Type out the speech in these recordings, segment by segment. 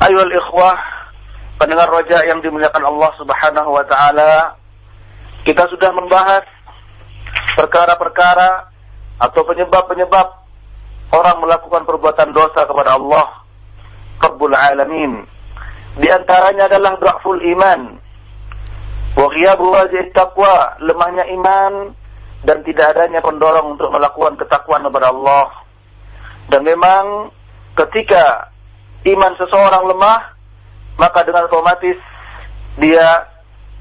Ayol ikhwah, pendengar roja yang dimuliakan Allah Subhanahu wa taala, kita sudah membahas perkara-perkara atau penyebab-penyebab orang melakukan perbuatan dosa kepada Allah Qabbul Alamin. Di antaranya adalah dhaful iman, wa ghiyabu taqwa, lemahnya iman dan tidak adanya pendorong untuk melakukan ketakwaan kepada Allah. Dan memang ketika iman seseorang lemah, maka dengan otomatis dia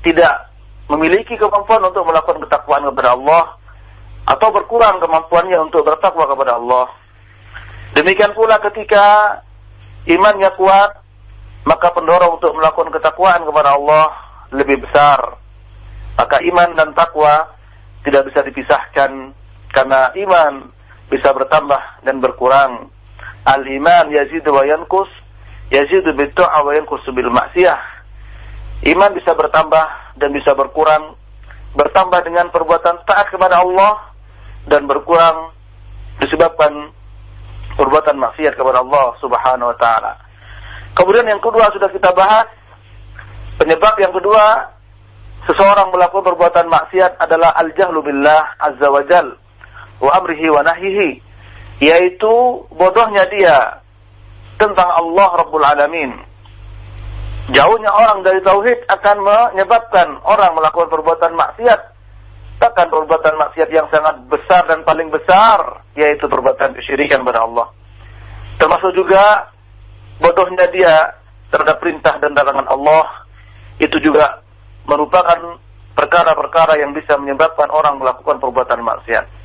tidak memiliki kemampuan untuk melakukan ketakwaan kepada Allah atau berkurang kemampuannya untuk bertakwa kepada Allah. Demikian pula ketika imannya kuat, maka pendorong untuk melakukan ketakwaan kepada Allah lebih besar. Maka iman dan takwa tidak bisa dipisahkan karena iman bisa bertambah dan berkurang. Al-iman yazidu wa yankus, yazidu bid'ah wa yankus bil maksiyah. Iman bisa bertambah dan bisa berkurang, bertambah dengan perbuatan taat kepada Allah dan berkurang disebabkan perbuatan maksiat kepada Allah Subhanahu wa taala. Kemudian yang kedua sudah kita bahas penyebab yang kedua seseorang melakukan perbuatan maksiat adalah al-jahlu billah azza wa jal wa amrihi wa nahyihi yaitu bodohnya dia tentang Allah Rabbul Alamin. Jauhnya orang dari tauhid akan menyebabkan orang melakukan perbuatan maksiat bahkan perbuatan maksiat yang sangat besar dan paling besar yaitu perbuatan kesyirikan kepada Allah. Termasuk juga bodohnya dia terhadap perintah dan larangan Allah itu juga merupakan perkara-perkara yang bisa menyebabkan orang melakukan perbuatan maksiat.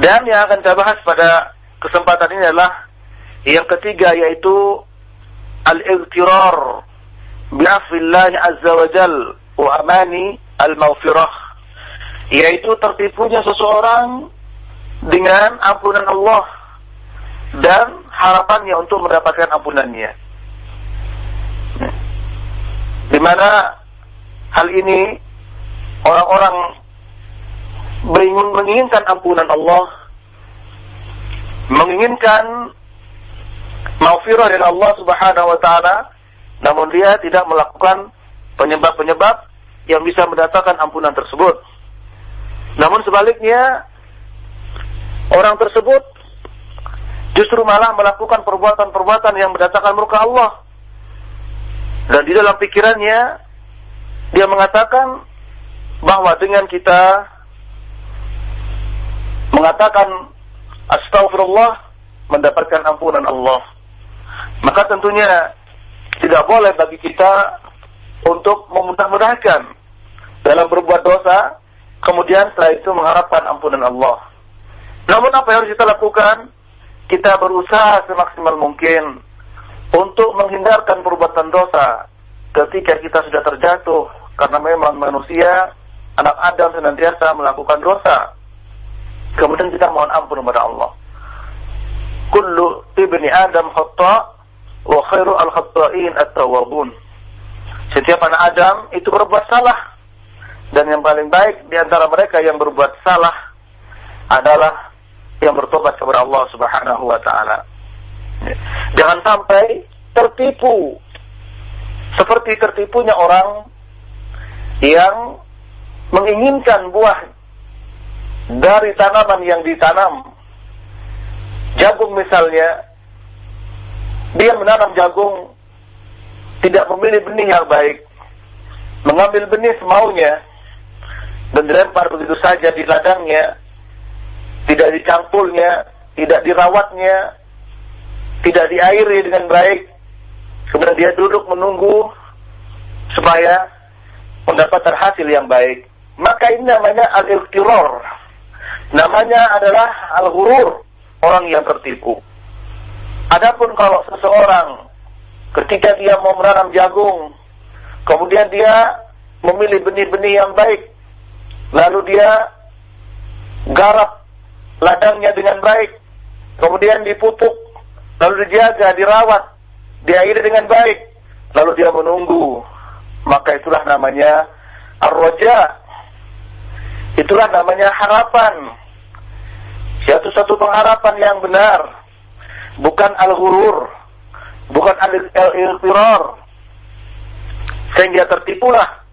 Dan yang akan saya bahas pada kesempatan ini adalah yang ketiga yaitu al-ightirar bi'afillah azza wa jal wa amani al-maghfirah yaitu tertipunya seseorang dengan ampunan Allah dan harapannya untuk mendapatkan ampunannya. Di mana hal ini orang-orang menginginkan ampunan Allah, menginginkan maufirah dari Allah Subhanahu wa taala, namun dia tidak melakukan penyebab-penyebab yang bisa mendatangkan ampunan tersebut. Namun sebaliknya orang tersebut justru malah melakukan perbuatan-perbuatan yang mendatangkan murka Allah. Dan di dalam pikirannya dia mengatakan bahwa dengan kita mengatakan astagfirullah mendapatkan ampunan Allah. Maka tentunya tidak boleh bagi kita untuk memudah-mudahkan dalam berbuat dosa kemudian setelah itu mengharapkan ampunan Allah. Namun apa yang harus kita lakukan? Kita berusaha semaksimal mungkin untuk menghindarkan perbuatan dosa ketika kita sudah terjatuh karena memang manusia anak Adam senantiasa melakukan dosa. Kemudian kita mohon ampun kepada Allah. Kullu ibni Adam khata wa khairu al-khata'in at-tawwabun. Setiap anak Adam itu berbuat salah Dan yang paling baik di antara mereka yang berbuat salah adalah yang bertobat kepada Allah Subhanahu wa taala. Jangan sampai tertipu seperti tertipunya orang yang menginginkan buah dari tanaman yang ditanam. Jagung misalnya, dia menanam jagung tidak memilih benih yang baik, mengambil benih semaunya dan dilempar begitu saja di ladangnya, tidak dicangkulnya, tidak dirawatnya, tidak diairi dengan baik, kemudian dia duduk menunggu supaya mendapatkan hasil yang baik. Maka ini namanya al-iqtirar. Namanya adalah al-ghurur, orang yang tertipu. Adapun kalau seseorang ketika dia mau menanam jagung, kemudian dia memilih benih-benih yang baik, lalu dia garap ladangnya dengan baik, kemudian dipupuk, lalu dijaga, dirawat, diairi dengan baik, lalu dia menunggu, maka itulah namanya ar-roja, Itulah namanya harapan. Satu-satu pengharapan yang benar. Bukan al-hurur. Bukan al-iltirar. Sehingga tertipulah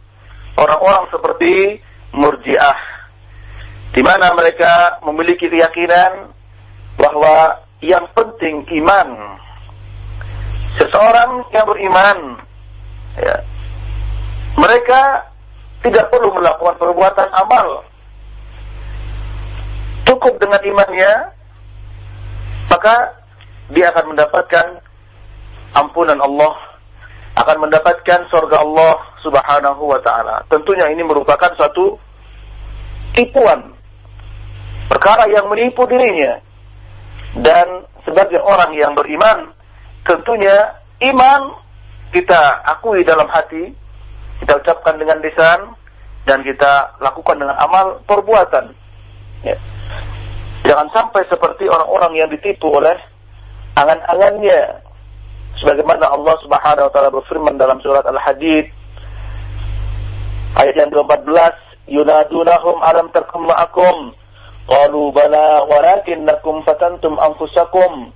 orang-orang seperti murjiah. Di mana mereka memiliki keyakinan bahwa yang penting iman. Seseorang yang beriman, ya, mereka tidak perlu melakukan perbuatan amal cukup dengan imannya, maka dia akan mendapatkan ampunan Allah, akan mendapatkan surga Allah Subhanahu wa taala. Tentunya ini merupakan suatu tipuan. Perkara yang menipu dirinya. Dan sebagai orang yang beriman, tentunya iman kita akui dalam hati, kita ucapkan dengan lisan, dan kita lakukan dengan amal perbuatan. Ya. Jangan sampai seperti orang-orang yang ditipu oleh angan-angannya. Sebagaimana Allah Subhanahu wa taala berfirman dalam surat Al-Hadid ayat yang ke-14, "Yunadunahum alam takum ma'akum." Qalu bala walakinnakum fatantum anfusakum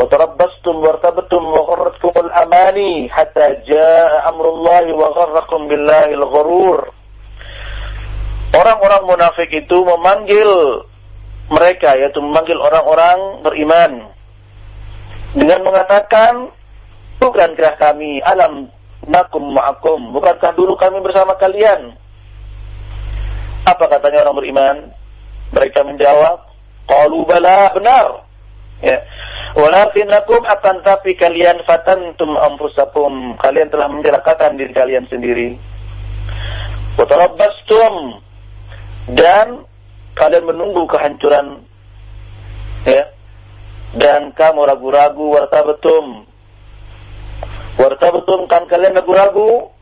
wa tarabbastum wartabtum wa gharratkumul amani hatta jaa amrullahi wa gharrakum billahi al-ghurur. Orang-orang munafik itu memanggil mereka yaitu memanggil orang-orang beriman. Dengan mengatakan bukankah kami alam nakum ma'akum. Bukankah dulu kami bersama kalian? Apa katanya orang beriman? Mereka menjawab qalu bala benar. Ya. Nakum akan tapi kalian fatantum anfusakum. Kalian telah menjelakakan diri kalian sendiri. Wa dan kalian menunggu kehancuran. Ya. Dan kamu ragu-ragu wartabetum wartabetum kan kalian ragu-ragu.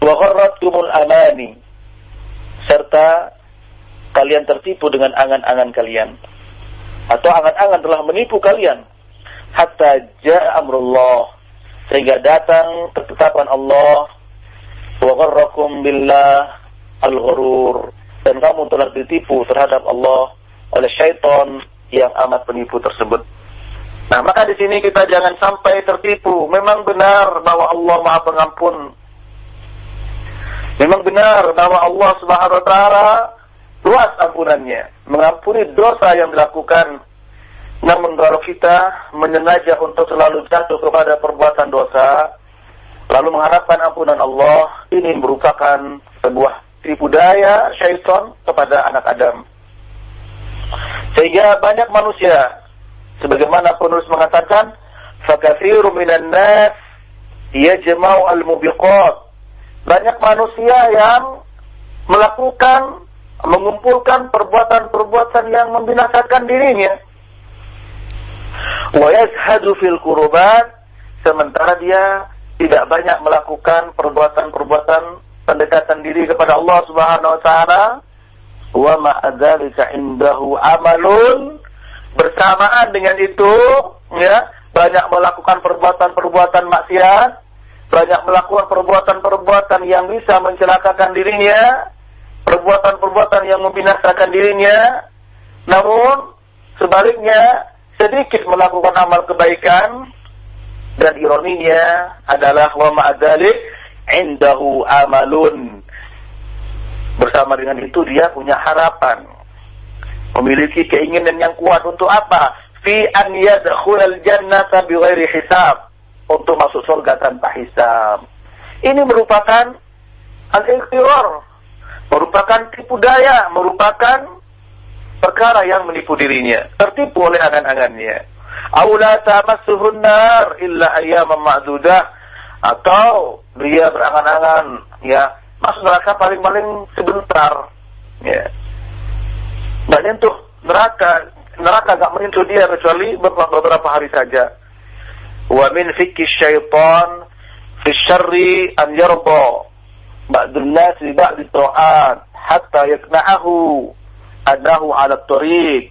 Wa gharratkumul amani. Serta kalian tertipu dengan angan-angan kalian. Atau angan-angan telah menipu kalian. Hatta jaa amrullah. Sehingga datang ketetapan Allah. Wa gharrakum billah al-ghurur dan kamu telah ditipu terhadap Allah oleh syaitan yang amat penipu tersebut. Nah, maka di sini kita jangan sampai tertipu. Memang benar bahwa Allah Maha Pengampun. Memang benar bahwa Allah Subhanahu wa taala luas ampunannya, mengampuni dosa yang dilakukan. Namun kalau kita menyengaja untuk selalu jatuh kepada perbuatan dosa, lalu mengharapkan ampunan Allah, ini merupakan sebuah tipu daya syaitan kepada anak Adam. Sehingga banyak manusia sebagaimana penulis mengatakan fakatsiru minan nas yajma'u al-mubiqat. Banyak manusia yang melakukan mengumpulkan perbuatan-perbuatan yang membinasakan dirinya. Wa yazhadu fil qurubat sementara dia tidak banyak melakukan perbuatan-perbuatan pendekatan diri kepada Allah Subhanahu wa taala. Wa ma adzalika indahu amalun. Bersamaan dengan itu ya banyak melakukan perbuatan-perbuatan maksiat. Banyak melakukan perbuatan-perbuatan yang bisa mencelakakan dirinya. Perbuatan-perbuatan yang membinasakan dirinya, namun sebaliknya sedikit melakukan amal kebaikan. Dan ironinya adalah wa ma'adzalik indahu amalun. Bersama dengan itu dia punya harapan. Memiliki keinginan yang kuat untuk apa? Fi an yadkhulal jannata bighairi hisab. Untuk masuk surga tanpa hisab. Ini merupakan al-ikhtirar. Merupakan tipu daya. Merupakan perkara yang menipu dirinya. Tertipu oleh angan-angannya. Aula tamassuhun nar illa ayyaman ma'dudah. Atau dia berangan-angan ya masuk neraka paling-paling sebentar. Ya. Nggak nyentuh neraka, neraka nggak menyentuh dia kecuali beberapa hari saja. Wa min fikki syaitan fi syarri an yarda ba'dun nas li ba'd ta'at hatta yakna'ahu adahu ala tariq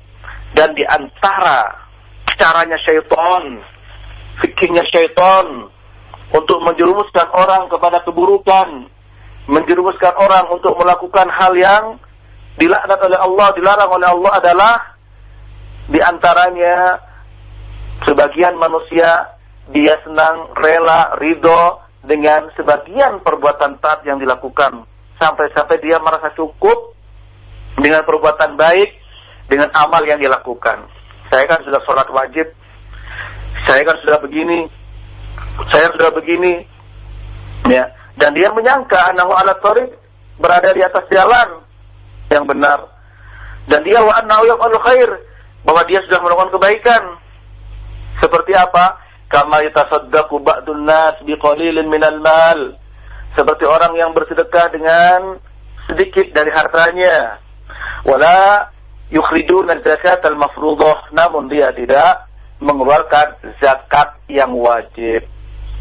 dan di antara caranya syaitan fikirnya syaitan untuk menjerumuskan orang kepada keburukan, menjerumuskan orang untuk melakukan hal yang dilaknat oleh Allah, dilarang oleh Allah adalah di antaranya sebagian manusia dia senang, rela, ridho dengan sebagian perbuatan taat yang dilakukan. Sampai-sampai dia merasa cukup dengan perbuatan baik, dengan amal yang dilakukan. Saya kan sudah sholat wajib, saya kan sudah begini, saya sudah begini, ya. Dan dia menyangka anahu ala tariq berada di atas jalan yang benar. Dan dia wa annahu yaf'alu khair, bahwa dia sudah melakukan kebaikan. Seperti apa? Kama yatasaddaqu ba'dun nas biqalilin minal mal. Seperti orang yang bersedekah dengan sedikit dari hartanya. Wala yukhrijuna zakat al-mafruḍah, namun dia tidak mengeluarkan zakat yang wajib.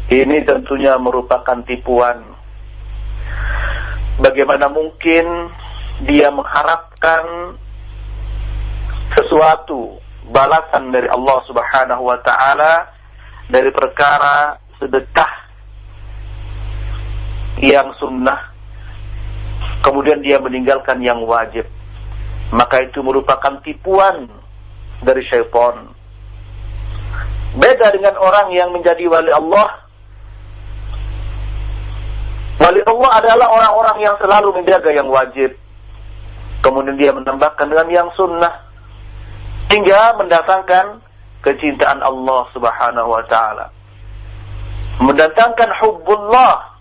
Ini tentunya merupakan tipuan. Bagaimana mungkin dia mengharapkan sesuatu balasan dari Allah Subhanahu wa taala dari perkara sedekah yang sunnah kemudian dia meninggalkan yang wajib maka itu merupakan tipuan dari syaitan beda dengan orang yang menjadi wali Allah Wali Allah adalah orang-orang yang selalu menjaga yang wajib. Kemudian dia menambahkan dengan yang sunnah. Hingga mendatangkan kecintaan Allah subhanahu wa ta'ala. Mendatangkan hubbullah.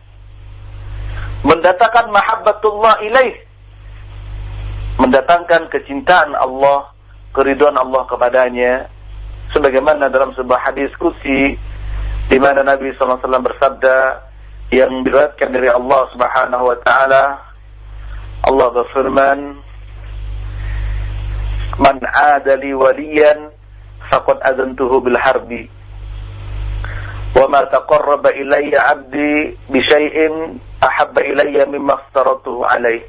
Mendatangkan mahabbatullah ilaih. Mendatangkan kecintaan Allah, keriduan Allah kepadanya. Sebagaimana dalam sebuah hadis kursi di mana Nabi SAW bersabda, yang diriwayatkan dari Allah Subhanahu wa taala Allah berfirman Man adali waliyan faqad azantuhu bil harbi taqarraba ilayya 'abdi bi syai'in ahabba ilayya mimma aftaratuhu alayhi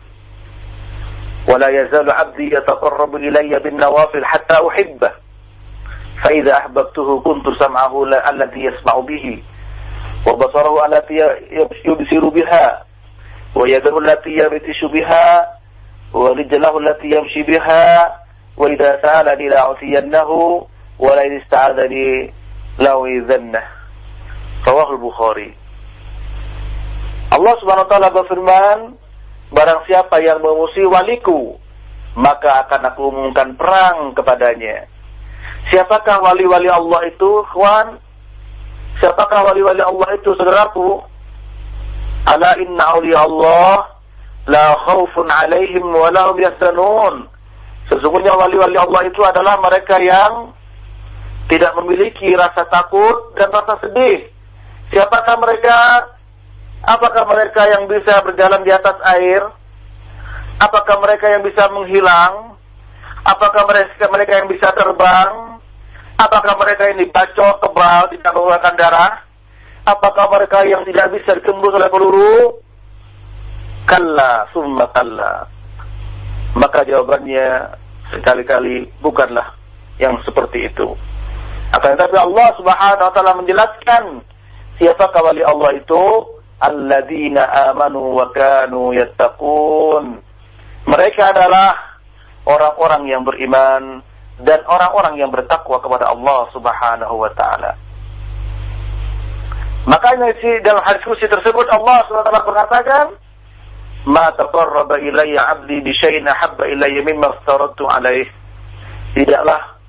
ولا يزال عبدي يتقرب إلي بالنوافل حتى أحبه فإذا أحببته كنت سمعه الذي يسمع به وبصره التي يبصر بها ويده التي يبتش بها ورجله التي يمشي بها وإذا سألني لأعطينه ولئن استعاذني لأعيذنه رواه البخاري Allah Subhanahu wa taala berfirman, barang siapa yang memusuhi waliku, maka akan aku umumkan perang kepadanya. Siapakah wali-wali Allah itu, kawan? Siapakah wali-wali Allah itu saudaraku? Ala inna awliya Allah la khawfun alaihim wa la hum. Sesungguhnya wali-wali Allah itu adalah mereka yang tidak memiliki rasa takut dan rasa sedih. Siapakah mereka? Apakah mereka yang bisa berjalan di atas air? Apakah mereka yang bisa menghilang? Apakah mereka mereka yang bisa terbang? Apakah mereka ini bacok, kebal, tidak mengeluarkan darah? Apakah mereka yang tidak bisa dikembus oleh peluru? Kalla, summa kalla. Maka jawabannya sekali-kali bukanlah yang seperti itu. Akan tetapi Allah Subhanahu wa taala menjelaskan siapakah wali Allah itu? Alladzina amanu wa kanu yattaqun. Mereka adalah orang-orang yang beriman dan orang-orang yang bertakwa kepada Allah Subhanahu wa taala. Makanya si dalam hadis kursi tersebut Allah SWT mengatakan, "Ma taqarraba ilayya 'abdi bi syai'in ahabba ilayya mimma aftaratu alaih." Tidaklah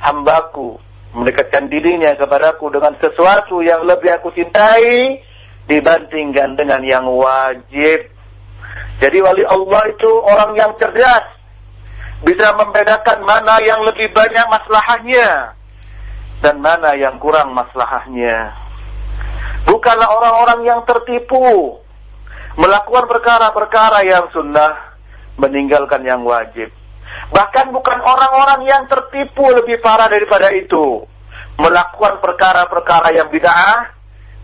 hambaku mendekatkan dirinya kepadaku dengan sesuatu yang lebih aku cintai dibandingkan dengan yang wajib. Jadi wali Allah itu orang yang cerdas, bisa membedakan mana yang lebih banyak masalahnya dan mana yang kurang masalahnya. Bukanlah orang-orang yang tertipu melakukan perkara-perkara yang sunnah meninggalkan yang wajib. Bahkan bukan orang-orang yang tertipu lebih parah daripada itu. Melakukan perkara-perkara yang bid'ah,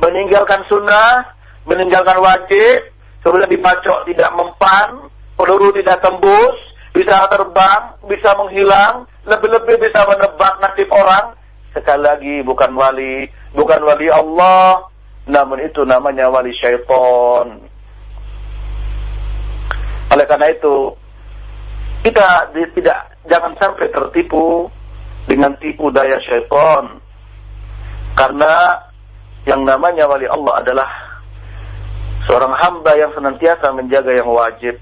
meninggalkan sunnah, meninggalkan wajib, kemudian dipacok tidak mempan, peluru tidak tembus, bisa terbang, bisa menghilang, lebih-lebih bisa menebak nasib orang. Sekali lagi bukan wali, bukan wali Allah, namun itu namanya wali syaitan. Oleh karena itu, kita tidak jangan sampai tertipu dengan tipu daya syaitan. Karena yang namanya wali Allah adalah seorang hamba yang senantiasa menjaga yang wajib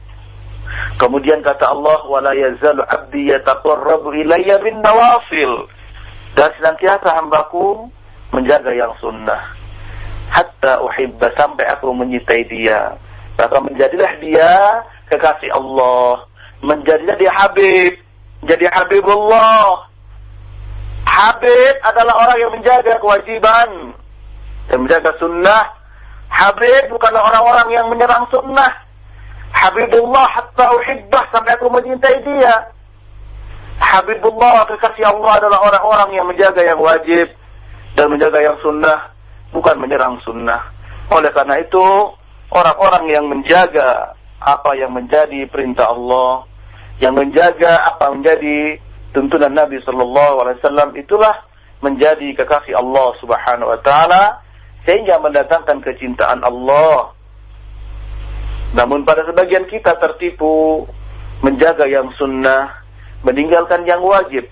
Kemudian kata Allah, "Wala yazalu 'abdi yataqarrabu ilayya bin nawafil." Dan senantiasa hambaku menjaga yang sunnah. Hatta uhibba sampai aku menyintai dia. Maka menjadilah dia kekasih Allah. Menjadilah dia Habib. Jadi Habibullah. Habib adalah orang yang menjaga kewajiban. Dan menjaga sunnah. Habib bukanlah orang-orang yang menyerang sunnah. Habibullah hatta uhibbah sampai aku mencintai dia. Habibullah kekasih Allah adalah orang-orang yang menjaga yang wajib dan menjaga yang sunnah, bukan menyerang sunnah. Oleh karena itu, orang-orang yang menjaga apa yang menjadi perintah Allah, yang menjaga apa menjadi tuntunan Nabi Shallallahu Alaihi Wasallam itulah menjadi kekasih Allah Subhanahu Wa Taala sehingga mendatangkan kecintaan Allah namun pada sebagian kita tertipu menjaga yang sunnah, meninggalkan yang wajib.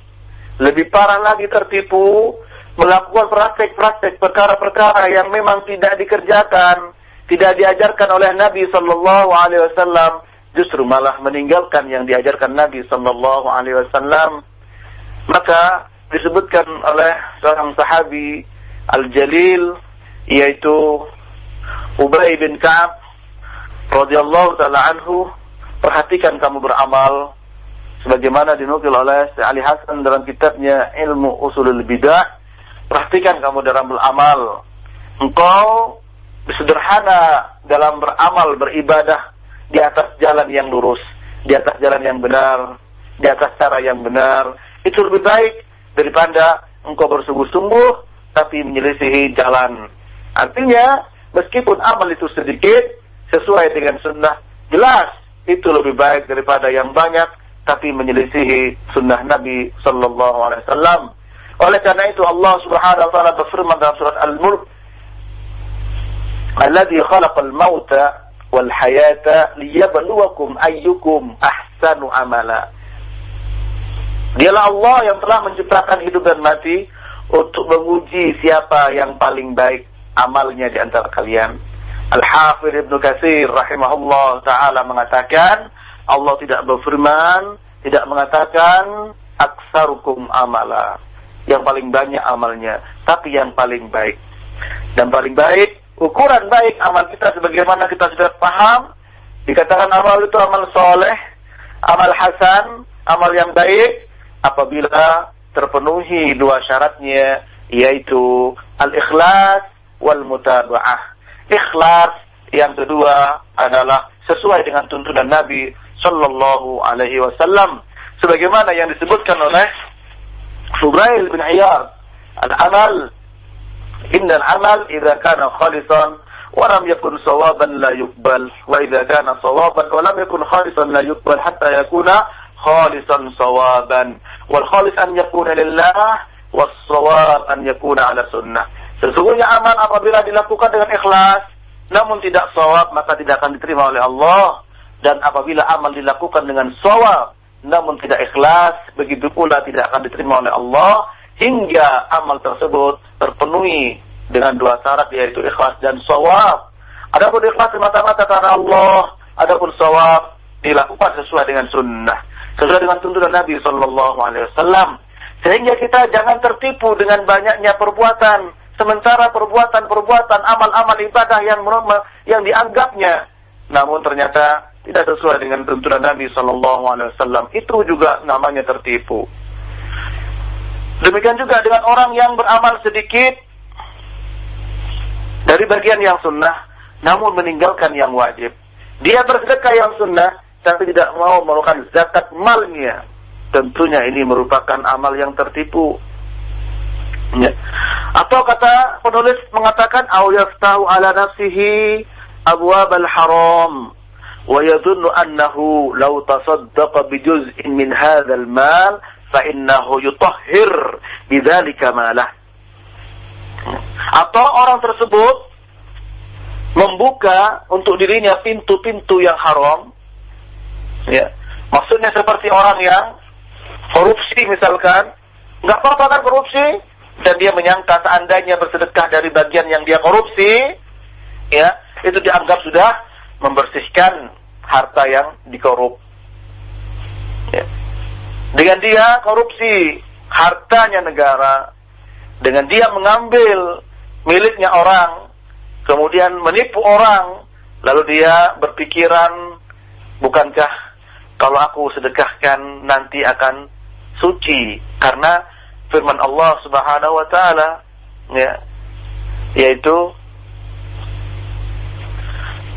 Lebih parah lagi tertipu melakukan praktek-praktek perkara-perkara yang memang tidak dikerjakan, tidak diajarkan oleh Nabi Shallallahu Alaihi Wasallam, justru malah meninggalkan yang diajarkan Nabi Shallallahu Alaihi Wasallam. Maka disebutkan oleh seorang sahabi Al-Jalil yaitu Ubay bin Ka'ab radhiyallahu taala anhu, perhatikan kamu beramal sebagaimana dinukil oleh Syekh Ali Hasan dalam kitabnya Ilmu Usulul Bidah. Perhatikan kamu dalam beramal. Engkau sederhana dalam beramal beribadah di atas jalan yang lurus, di atas jalan yang benar, di atas cara yang benar. Itu lebih baik daripada engkau bersungguh-sungguh tapi menyelisihi jalan. Artinya, meskipun amal itu sedikit, sesuai dengan sunnah jelas itu lebih baik daripada yang banyak tapi menyelisihi sunnah Nabi Sallallahu Alaihi Wasallam. Oleh karena itu Allah Subhanahu Wa Taala berfirman dalam surat Al-Mulk, "Alladhi khalaqal mauta wal hayata liyabluwakum ayyukum ahsanu amala." Dialah Allah yang telah menciptakan hidup dan mati untuk menguji siapa yang paling baik amalnya di antara kalian. Al-Hafidh Ibnu Katsir rahimahullah taala mengatakan Allah tidak berfirman, tidak mengatakan aksarukum amala, yang paling banyak amalnya, tapi yang paling baik. Dan paling baik, ukuran baik amal kita sebagaimana kita sudah paham, dikatakan amal itu amal soleh, amal hasan, amal yang baik, apabila terpenuhi dua syaratnya, yaitu al-ikhlas wal mutaba'ah ikhlas, yang kedua adalah sesuai dengan tuntunan Nabi Sallallahu Alaihi Wasallam, sebagaimana yang disebutkan oleh Fubrail bin Iyad, al-amal, inna al-amal idza kana khalisan wa lam yakun sawaban la yuqbal wa idza kana sawaban wa lam yakun khalisan la yuqbal hatta yakuna khalisan sawaban. Wal khalis an yakuna lillah was sawab an yakuna ala sunnah Sesungguhnya amal apabila dilakukan dengan ikhlas, namun tidak sawab maka tidak akan diterima oleh Allah. dan apabila amal dilakukan dengan sawab namun tidak ikhlas, begitu pula tidak akan diterima oleh Allah hingga amal tersebut terpenuhi dengan dua syarat yaitu ikhlas dan sawab. Adapun ikhlas semata-mata karena Allah, adapun sawab dilakukan sesuai dengan sunnah, sesuai dengan tuntunan Nabi Shallallahu Alaihi Wasallam. Sehingga kita jangan tertipu dengan banyaknya perbuatan, sementara perbuatan-perbuatan amal-amal ibadah yang yang dianggapnya, namun ternyata tidak sesuai dengan tuntunan Nabi Shallallahu Alaihi Wasallam itu juga namanya tertipu. Demikian juga dengan orang yang beramal sedikit dari bagian yang sunnah, namun meninggalkan yang wajib. Dia bersedekah yang sunnah, tapi tidak mau melakukan zakat malnya. Tentunya ini merupakan amal yang tertipu. Ya. Atau kata penulis mengatakan au yaftahu ala nafsihi abwabal haram wa yadhunnu annahu law tasaddaqa bi juz'in min hadzal mal fa innahu yutahhir bidzalika malah. Atau orang tersebut membuka untuk dirinya pintu-pintu yang haram. Ya. Maksudnya seperti orang yang korupsi misalkan, nggak apa-apa kan korupsi, dan dia menyangka seandainya bersedekah dari bagian yang dia korupsi ya itu dianggap sudah membersihkan harta yang dikorup. Ya. Dengan dia korupsi hartanya negara, dengan dia mengambil miliknya orang, kemudian menipu orang, lalu dia berpikiran, bukankah kalau aku sedekahkan nanti akan suci karena firman Allah Subhanahu wa taala ya yaitu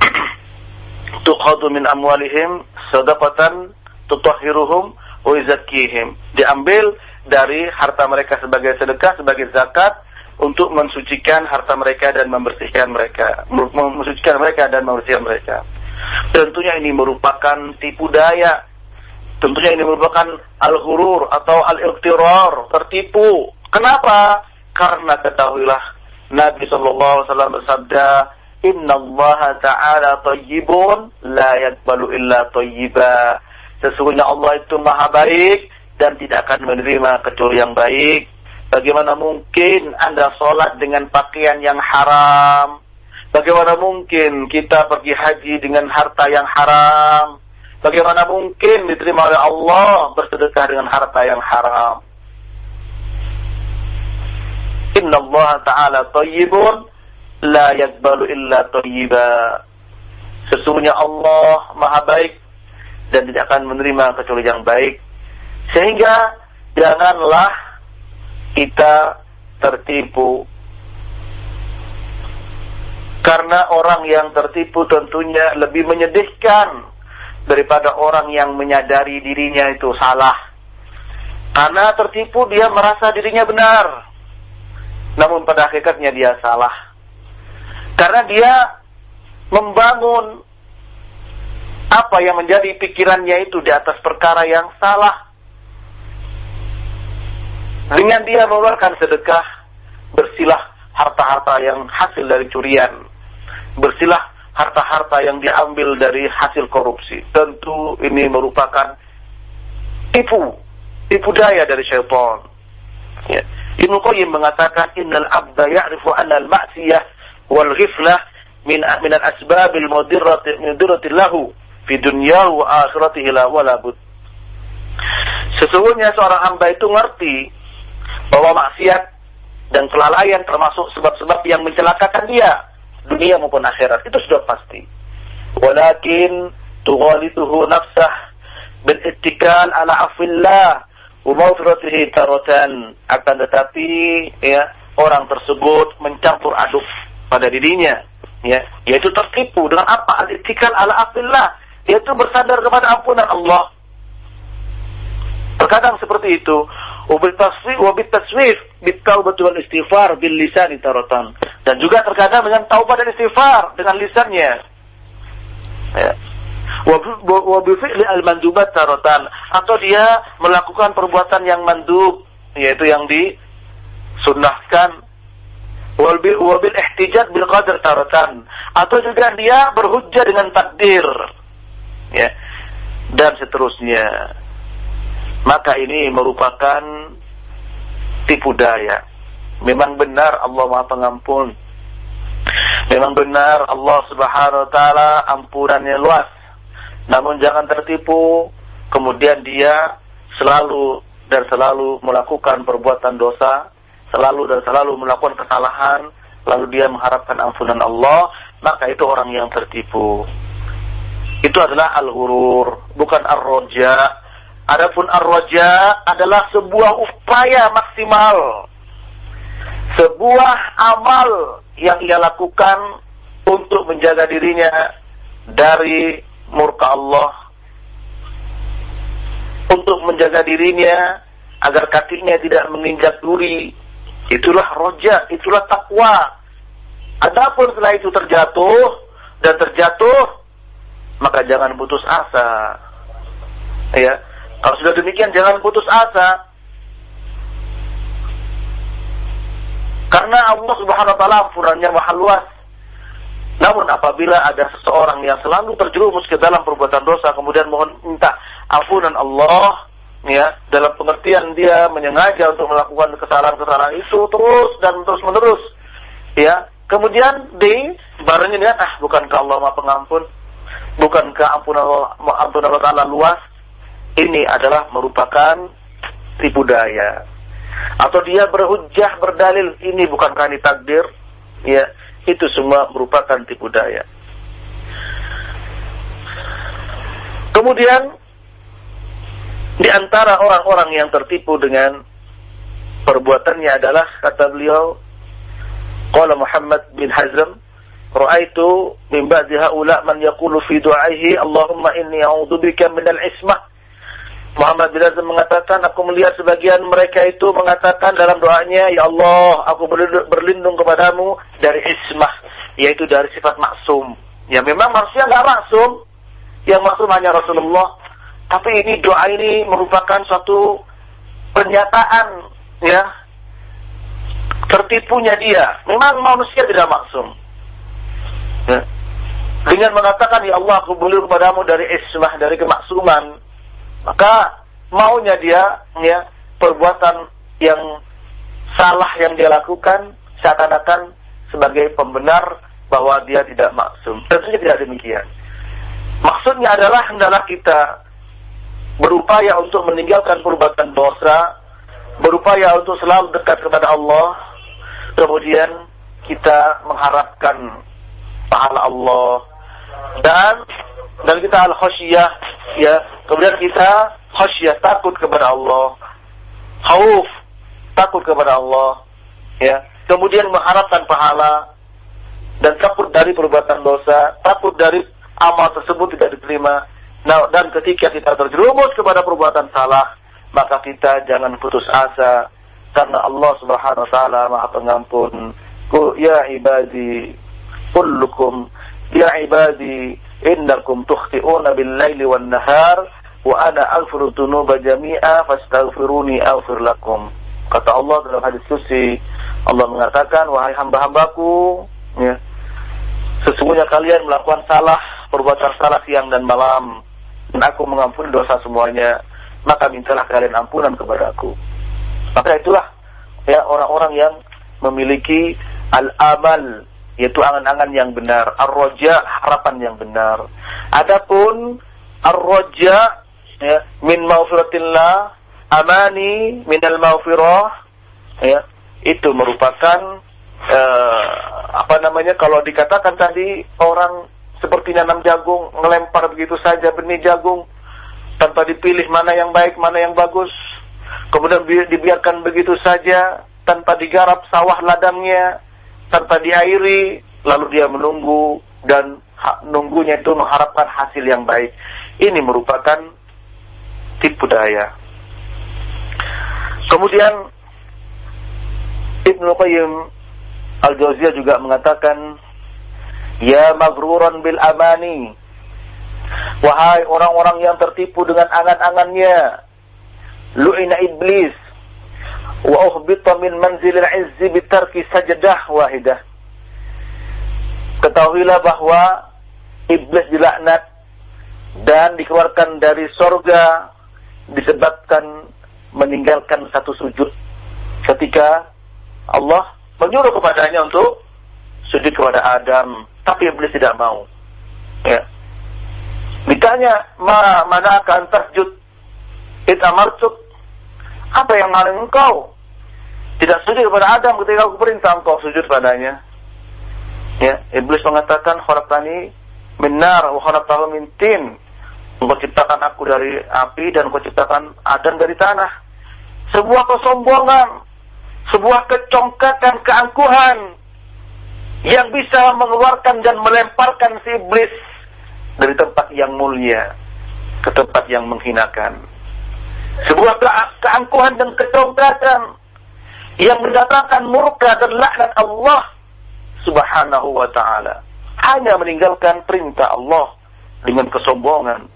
tuqadu min amwalihim sadaqatan tutahhiruhum wa yuzakkihim. Diambil dari harta mereka sebagai sedekah, sebagai zakat untuk mensucikan harta mereka dan membersihkan mereka, mensucikan mereka dan membersihkan mereka. Tentunya ini merupakan tipu daya. Tentunya ini merupakan al-hurur atau al-iqtirar, tertipu. Kenapa? Karena ketahuilah Nabi SAW bersabda, Inna Allah Ta'ala tayyibun la yakbalu illa tayyiba. Sesungguhnya Allah itu maha baik dan tidak akan menerima kecuali yang baik. Bagaimana mungkin Anda sholat dengan pakaian yang haram? Bagaimana mungkin kita pergi haji dengan harta yang haram? Bagaimana mungkin diterima oleh Allah bersedekah dengan harta yang haram? Inna Allah Ta'ala tayyibun la yakbalu illa thayyiba. Sesungguhnya Allah Maha baik dan tidak akan menerima kecuali yang baik. Sehingga janganlah kita tertipu. Karena orang yang tertipu tentunya lebih menyedihkan daripada orang yang menyadari dirinya itu salah. Karena tertipu dia merasa dirinya benar. Namun pada hakikatnya dia salah. Karena dia membangun apa yang menjadi pikirannya itu di atas perkara yang salah. Dengan dia mengeluarkan sedekah, bersilah harta-harta yang hasil dari curian. Bersilah harta-harta yang diambil dari hasil korupsi. Tentu ini merupakan tipu, tipu daya dari syaitan. Ya. Ibnu Qayyim mengatakan innal abda ya'rifu anna al-ma'siyah wal ghiflah min min al asbab al mudirrati lahu fi dunya wa akhiratihi la wala bud. Sesungguhnya seorang hamba itu ngerti bahwa maksiat dan kelalaian termasuk sebab-sebab yang mencelakakan dia dunia maupun akhirat itu sudah pasti. Walakin tughalituhu nafsah bil ittikal ala afillah wa maghfiratihi taratan. Akan tetapi ya orang tersebut mencampur aduk pada dirinya ya. Yaitu tertipu dengan apa? Al-ittikal ala afillah. Yaitu bersandar kepada ampunan Allah. Terkadang seperti itu wabil taswif taswif bitaubat wal istighfar bil lisan taratan. Dan juga terkadang dengan taubat dan istighfar dengan lisannya. Ya. Wabil fi'li al mandubat taratan. Atau dia melakukan perbuatan yang mandub yaitu yang disunnahkan. Wabil ihtijat bil qadar taratan. Atau juga dia berhujjah dengan takdir. Ya. Dan seterusnya. Maka ini merupakan tipu daya. Memang benar Allah Maha Pengampun. Memang benar Allah Subhanahu wa taala ampunannya luas. Namun jangan tertipu kemudian dia selalu dan selalu melakukan perbuatan dosa, selalu dan selalu melakukan kesalahan, lalu dia mengharapkan ampunan Allah, maka itu orang yang tertipu. Itu adalah al-hurur, bukan ar-roja. Adapun ar-roja adalah sebuah upaya maksimal. Sebuah amal yang ia lakukan untuk menjaga dirinya dari murka Allah. Untuk menjaga dirinya agar kakinya tidak menginjak duri. Itulah roja, itulah takwa. Adapun setelah itu terjatuh dan terjatuh, maka jangan putus asa. Ya, kalau sudah demikian jangan putus asa. Karena Allah Subhanahu wa taala ampunannya maha luas. Namun apabila ada seseorang yang selalu terjerumus ke dalam perbuatan dosa kemudian mohon minta ampunan Allah ya dalam pengertian dia menyengaja untuk melakukan kesalahan-kesalahan itu terus dan terus menerus ya kemudian di barangnya dia ah bukankah Allah Maha Pengampun bukankah ampunan Allah, ampunan Allah Taala luas ini adalah merupakan tipu daya. Atau dia berhujah berdalil ini bukankah ini takdir ya itu semua merupakan tipu daya. Kemudian di antara orang-orang yang tertipu dengan perbuatannya adalah kata beliau qala Muhammad bin Hazm ra'aitu min ba'di haula man yaqulu fi du'aihi Allahumma inni a'udzubika minal ismah Muhammad bin Hazm mengatakan, aku melihat sebagian mereka itu mengatakan dalam doanya, Ya Allah, aku berlindung kepadamu dari ismah, yaitu dari sifat maksum. Ya memang manusia nggak maksum, yang maksum hanya Rasulullah. Tapi ini doa ini merupakan suatu pernyataan, ya, tertipunya dia. Memang manusia tidak maksum. Ya. Dengan mengatakan, Ya Allah, aku berlindung kepadamu dari ismah, dari kemaksuman maka maunya dia ya perbuatan yang salah yang dia lakukan seakan-akan sebagai pembenar bahwa dia tidak maksum. Tentunya tidak demikian. Maksudnya adalah hendaklah kita berupaya untuk meninggalkan perbuatan dosa, berupaya untuk selalu dekat kepada Allah, kemudian kita mengharapkan pahala Allah dan dan kita al khosyah ya. Kemudian kita khasyah takut kepada Allah. Khauf takut kepada Allah ya. Kemudian mengharapkan pahala dan takut dari perbuatan dosa takut dari amal tersebut tidak diterima. Nah, dan ketika kita terjerumus kepada perbuatan salah maka kita jangan putus asa karena Allah Subhanahu wa taala Maha Pengampun. Ya ibadi kullukum ya ibadi innakum tukhti'una bil-laili wan-nahar wa ana aghfiru dzunuba jami'a fastaghfiruni aghfir lakum. Kata Allah dalam hadis qudsi, Allah mengatakan, "Wahai hamba-hambaku, ya, sesungguhnya kalian melakukan salah, perbuatan salah siang dan malam, dan aku mengampuni dosa semuanya, maka mintalah kalian ampunan kepadaku." Maka itulah ya orang-orang yang memiliki al-amal yaitu angan-angan yang benar, ar-roja harapan yang benar. Adapun ar-roja ya, min maufiratillah amani minal maufirah ya, itu merupakan uh, apa namanya kalau dikatakan tadi orang seperti nanam jagung ngelempar begitu saja benih jagung tanpa dipilih mana yang baik mana yang bagus kemudian dibiarkan begitu saja tanpa digarap sawah ladangnya tanpa diairi, lalu dia menunggu dan nunggunya itu mengharapkan hasil yang baik. Ini merupakan tipu daya. Kemudian Ibnu Qayyim Al-Jauziyah juga mengatakan, "Ya maghruran bil amani." Wahai orang-orang yang tertipu dengan angan-angannya, lu'ina iblis wa uhbita min manzilil izzi bitarki sajadah wahidah. Ketahuilah bahwa iblis dilaknat dan dikeluarkan dari sorga disebabkan meninggalkan satu sujud ketika Allah menyuruh kepadanya untuk sujud kepada Adam, tapi iblis tidak mau. Ya. Ditanya, "Ma mana akan terjud?" Itamartuk. Apa yang maling engkau? Tidak sujud kepada Adam ketika aku perintah engkau sujud padanya. Ya, iblis mengatakan, "Khalaqtani min nar wa khalaqtahu min tin." Engkau ciptakan aku dari api dan engkau ciptakan Adam dari tanah. Sebuah kesombongan, sebuah kecongkakan, keangkuhan yang bisa mengeluarkan dan melemparkan si iblis dari tempat yang mulia ke tempat yang menghinakan. Sebuah ke keangkuhan dan kecongkakan yang mendatangkan murka dan laknat Allah subhanahu wa ta'ala. Hanya meninggalkan perintah Allah dengan kesombongan,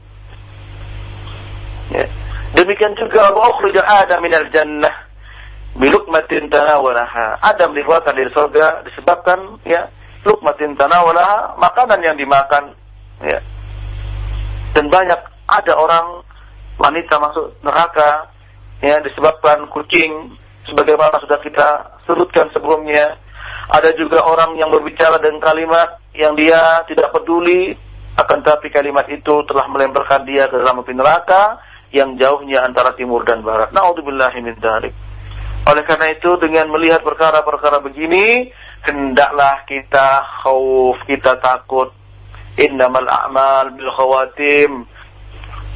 Ya. Demikian juga wa ukhrija Adam minal jannah bilukmatin tanawalaha. Adam dikeluarkan dari surga disebabkan ya lukmatin tanawalaha, makanan yang dimakan ya. Dan banyak ada orang wanita masuk neraka ya disebabkan kucing sebagaimana sudah kita sebutkan sebelumnya. Ada juga orang yang berbicara dengan kalimat yang dia tidak peduli akan tapi kalimat itu telah melemparkan dia ke dalam api neraka yang jauhnya antara timur dan barat. Nauzubillahi min dzalik. Oleh karena itu dengan melihat perkara-perkara begini, hendaklah kita khauf, kita takut. Innamal a'mal bil khawatim.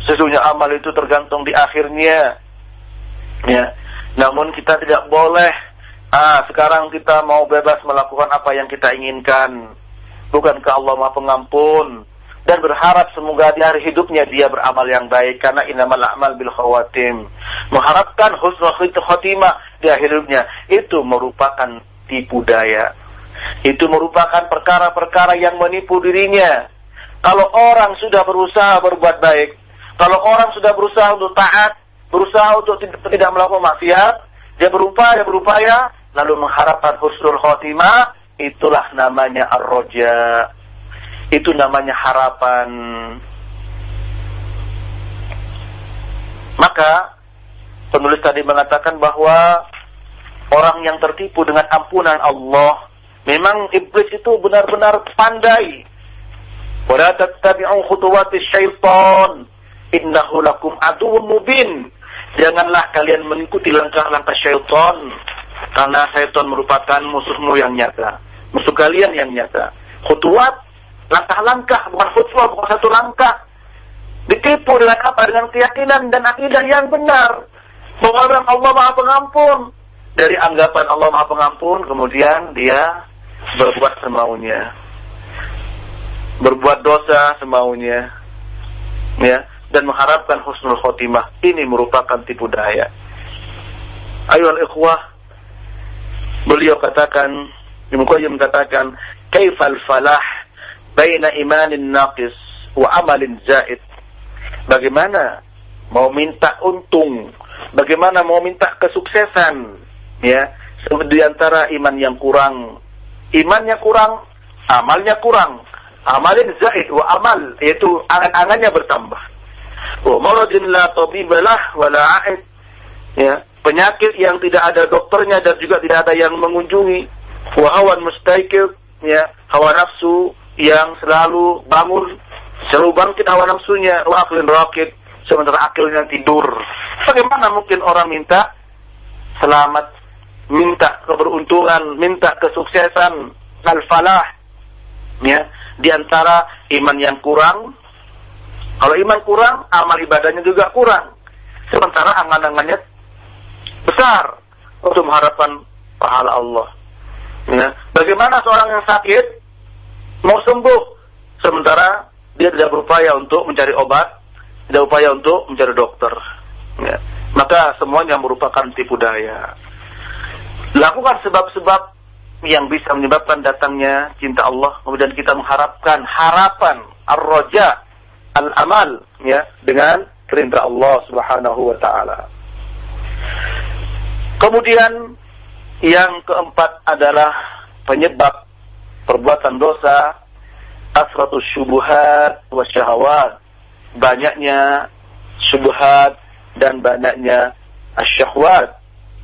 Sesungguhnya amal itu tergantung di akhirnya. Ya. Namun kita tidak boleh ah sekarang kita mau bebas melakukan apa yang kita inginkan. Bukankah Allah Maha Pengampun? dan berharap semoga di hari hidupnya dia beramal yang baik karena innamal a'mal bil khawatim. Mengharapkan husnul khotimah di akhir hidupnya itu merupakan tipu daya. Itu merupakan perkara-perkara yang menipu dirinya. Kalau orang sudah berusaha berbuat baik, kalau orang sudah berusaha untuk taat, berusaha untuk tidak melakukan maksiat, dia berupaya berupaya lalu mengharapkan husnul khotimah, itulah namanya ar-roja itu namanya harapan. Maka penulis tadi mengatakan bahwa orang yang tertipu dengan ampunan Allah, memang iblis itu benar-benar pandai. Wala tattabi'u khutuwati syaitan, innahu lakum aduwwun mubin. Janganlah kalian mengikuti langkah-langkah syaitan, karena syaitan merupakan musuhmu yang nyata, musuh kalian yang nyata. Khutuwat langkah-langkah, bukan khutbah, bukan satu langkah. Ditipu dengan apa? Dengan keyakinan dan akidah yang benar. Bahwa Allah Maha Pengampun. Dari anggapan Allah Maha Pengampun, kemudian dia berbuat semaunya. Berbuat dosa semaunya. Ya, dan mengharapkan husnul khotimah. Ini merupakan tipu daya. Ayo ikhwah, beliau katakan, Ibnu Qayyim katakan, kaifal falah baina imanin naqis wa amalin zaid. Bagaimana mau minta untung, bagaimana mau minta kesuksesan, ya, di antara iman yang kurang, imannya kurang, amalnya kurang. Amalin zaid wa amal yaitu angan-angannya bertambah. Wa maradin la tabibalah wa la a'id. Ya, penyakit yang tidak ada dokternya dan juga tidak ada yang mengunjungi. Wa hawan ya, hawa nafsu yang selalu bangun, selalu bangkit hawa nafsunya, wa aklin rakit, sementara akhirnya tidur. Bagaimana mungkin orang minta selamat, minta keberuntungan, minta kesuksesan, al-falah, ya, di antara iman yang kurang. Kalau iman kurang, amal ibadahnya juga kurang. Sementara angan-angannya besar untuk mengharapkan pahala Allah. Ya. Bagaimana seorang yang sakit mau sembuh sementara dia tidak berupaya untuk mencari obat, tidak upaya untuk mencari dokter. Ya. Maka semuanya merupakan tipu daya. Lakukan sebab-sebab yang bisa menyebabkan datangnya cinta Allah, kemudian kita mengharapkan harapan ar-roja al-amal ya dengan perintah Allah Subhanahu wa taala. Kemudian yang keempat adalah penyebab perbuatan dosa, asratus syubuhat wa syahawat, banyaknya subhat dan banyaknya asyahwat.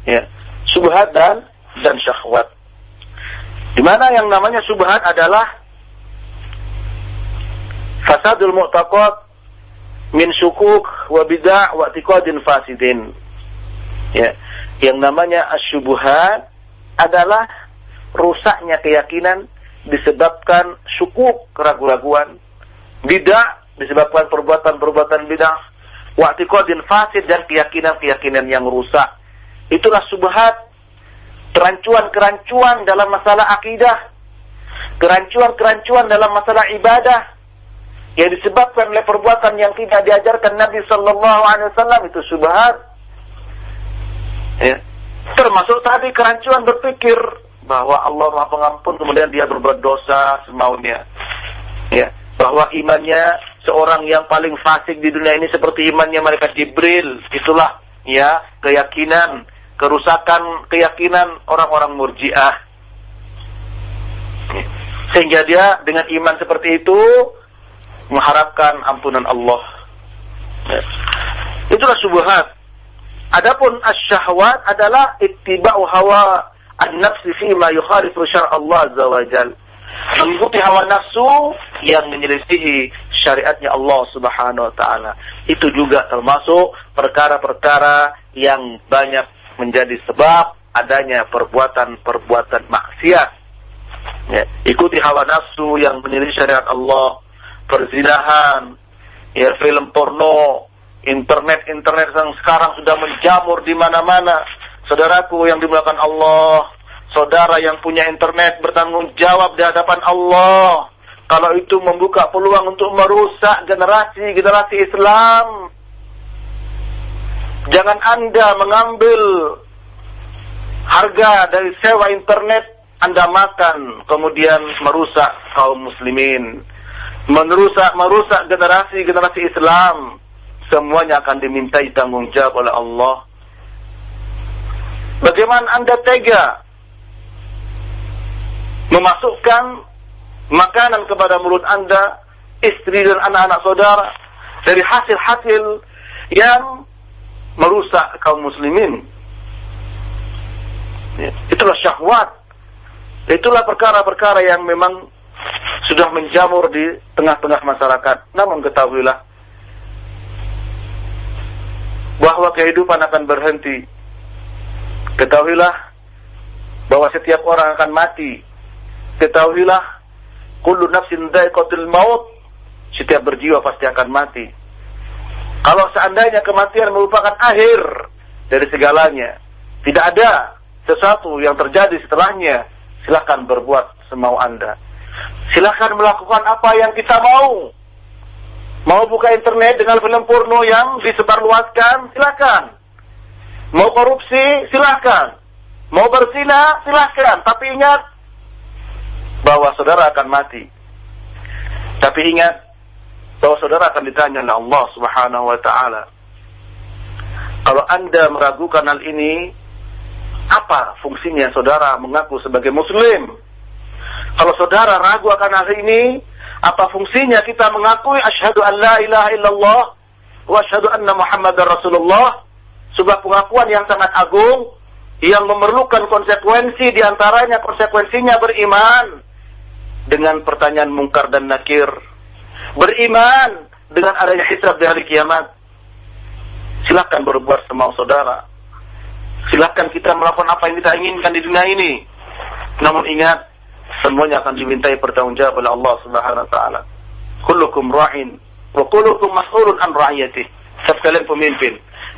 Ya. Subhat dan dan syahwat. Di mana yang namanya subhat adalah fasadul mu'taqad min syukuk wa bid'ah wa i'tiqadin fasidin. Ya. Yang namanya asyubuhat adalah rusaknya keyakinan disebabkan syukuk keraguan-raguan, bidah disebabkan perbuatan-perbuatan bidah, wa i'tiqadin fasid dan keyakinan-keyakinan yang rusak. Itulah subhat, kerancuan-kerancuan dalam masalah akidah, kerancuan-kerancuan dalam masalah ibadah, yang disebabkan oleh perbuatan yang tidak diajarkan Nabi Sallallahu Alaihi Wasallam itu subhat. Ya. Termasuk tadi kerancuan berpikir bahwa Allah Maha Pengampun kemudian dia berbuat dosa semaunya. Ya, bahwa imannya seorang yang paling fasik di dunia ini seperti imannya mereka Jibril. Itulah ya keyakinan, kerusakan keyakinan orang-orang Murji'ah. Sehingga dia dengan iman seperti itu mengharapkan ampunan Allah. Ya. Itulah subhat. Adapun asyahwat adalah ittiba'u hawa an-nafsi fi ma yukhalifu syar' Allah azza wa jal. Mengikuti hawa nafsu yang menyelisihi syariatnya Allah Subhanahu wa taala. Itu juga termasuk perkara-perkara yang banyak menjadi sebab adanya perbuatan-perbuatan maksiat. Ya, ikuti hawa nafsu yang menyelisih syariat Allah perzinahan, ya film porno, internet-internet yang sekarang sudah menjamur di mana-mana. Saudaraku yang dimuliakan Allah, saudara yang punya internet bertanggung jawab di hadapan Allah. Kalau itu membuka peluang untuk merusak generasi-generasi Islam. Jangan Anda mengambil harga dari sewa internet Anda makan, kemudian merusak kaum muslimin merusak merusak generasi generasi Islam. Semuanya akan dimintai tanggung jawab oleh Allah. Bagaimana anda tega memasukkan makanan kepada mulut anda istri dan anak-anak saudara dari hasil-hasil yang merusak kaum muslimin? Itulah syahwat. Itulah perkara-perkara yang memang sudah menjamur di tengah-tengah masyarakat. Namun ketahuilah bahwa kehidupan akan berhenti. Ketahuilah bahwa setiap orang akan mati. Ketahuilah kullu nafsin dha'iqatul maut. Setiap berjiwa pasti akan mati. Kalau seandainya kematian merupakan akhir dari segalanya, tidak ada sesuatu yang terjadi setelahnya, silahkan berbuat semau Anda. Silahkan melakukan apa yang kita mau. Mau buka internet dengan film porno yang disebarluaskan, silakan. Mau korupsi, silakan. Mau berzina, silakan. Tapi ingat bahwa saudara akan mati. Tapi ingat bahwa saudara akan ditanya oleh Allah Subhanahu wa taala. Kalau Anda meragukan hal ini, apa fungsinya saudara mengaku sebagai muslim? Kalau saudara ragu akan hal ini, apa fungsinya kita mengakui asyhadu an la ilaha illallah wa asyhadu anna muhammadar rasulullah? Sebuah pengakuan yang sangat agung yang memerlukan konsekuensi di antaranya konsekuensinya beriman dengan pertanyaan mungkar dan nakir. Beriman dengan adanya hisab di hari kiamat. Silakan berbuat semau saudara. Silakan kita melakukan apa yang kita inginkan di dunia ini. Namun ingat, semuanya akan dimintai pertanggungjawab oleh Allah Subhanahu wa taala. Kullukum ra'in wa kullukum mas'ulun an ra'iyatih. Sekalian pemimpin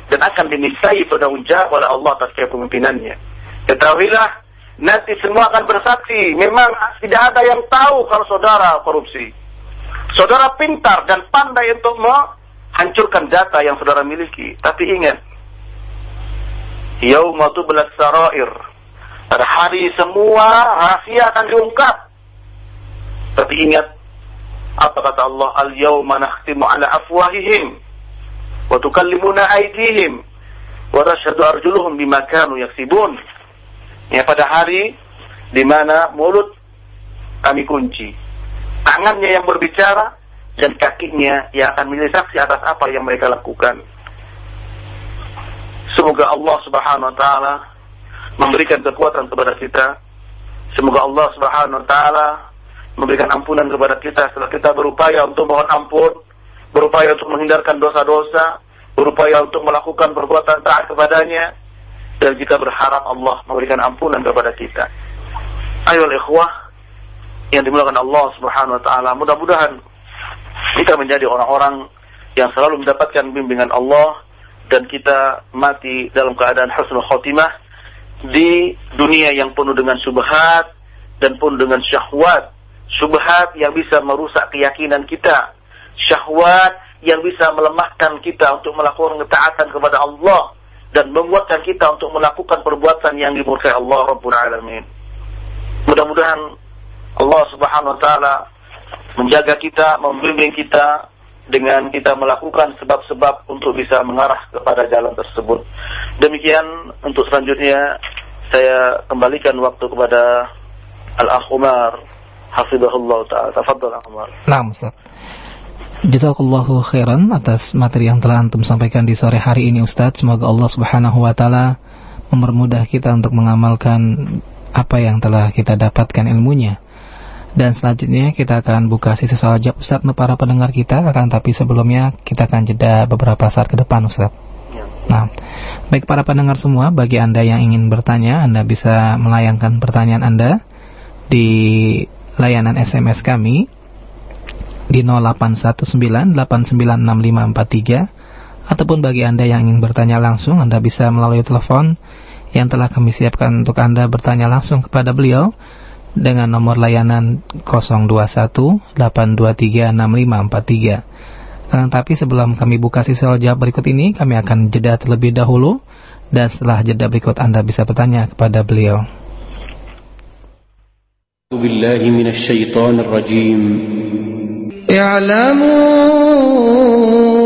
dan akan dimintai pertanggungjawab oleh Allah atas kepemimpinannya. Ketahuilah nanti semua akan bersaksi. Memang tidak ada yang tahu kalau saudara korupsi. Saudara pintar dan pandai untuk menghancurkan data yang saudara miliki. Tapi ingat, yauma tublat sarair pada hari semua rahasia akan diungkap. Tapi ingat, apa kata Allah? Al-yawma nakhtimu ala afwahihim. Wa tukallimuna aydihim. Wa tashhadu arjuluhum bima kanu yaksibun. Ya, pada hari di mana mulut kami kunci. Tangannya yang berbicara dan kakinya yang akan menjadi saksi atas apa yang mereka lakukan. Semoga Allah Subhanahu wa taala memberikan kekuatan kepada kita. Semoga Allah Subhanahu wa taala memberikan ampunan kepada kita setelah kita berupaya untuk mohon ampun, berupaya untuk menghindarkan dosa-dosa, berupaya untuk melakukan perbuatan taat kepadanya dan kita berharap Allah memberikan ampunan kepada kita. Ayo ikhwah yang dimulakan Allah Subhanahu wa taala, mudah-mudahan kita menjadi orang-orang yang selalu mendapatkan bimbingan Allah dan kita mati dalam keadaan husnul khotimah di dunia yang penuh dengan subhat dan penuh dengan syahwat. Subhat yang bisa merusak keyakinan kita. Syahwat yang bisa melemahkan kita untuk melakukan ketaatan kepada Allah dan menguatkan kita untuk melakukan perbuatan yang dimurkai Allah Rabbul Alamin. Mudah-mudahan Allah Subhanahu wa taala menjaga kita, membimbing kita dengan kita melakukan sebab-sebab untuk bisa mengarah kepada jalan tersebut. Demikian untuk selanjutnya saya kembalikan waktu kepada Al-Akh Umar hafizahullah taala. Tafadhal Umar. Naam, Ustaz. Jazakallahu khairan atas materi yang telah antum sampaikan di sore hari ini Ustaz. Semoga Allah Subhanahu wa taala mempermudah kita untuk mengamalkan apa yang telah kita dapatkan ilmunya. Dan selanjutnya kita akan buka sisi soal jawab Ustaz untuk para pendengar kita akan tapi sebelumnya kita akan jeda beberapa saat ke depan Ustaz. Ya. Nah, baik para pendengar semua, bagi Anda yang ingin bertanya, Anda bisa melayangkan pertanyaan Anda di layanan SMS kami di 0819896543 ataupun bagi Anda yang ingin bertanya langsung, Anda bisa melalui telepon yang telah kami siapkan untuk Anda bertanya langsung kepada beliau dengan nomor layanan 021-823-6543. Nah, tapi sebelum kami buka sesi jawab berikut ini, kami akan jeda terlebih dahulu dan setelah jeda berikut Anda bisa bertanya kepada beliau. Rajim.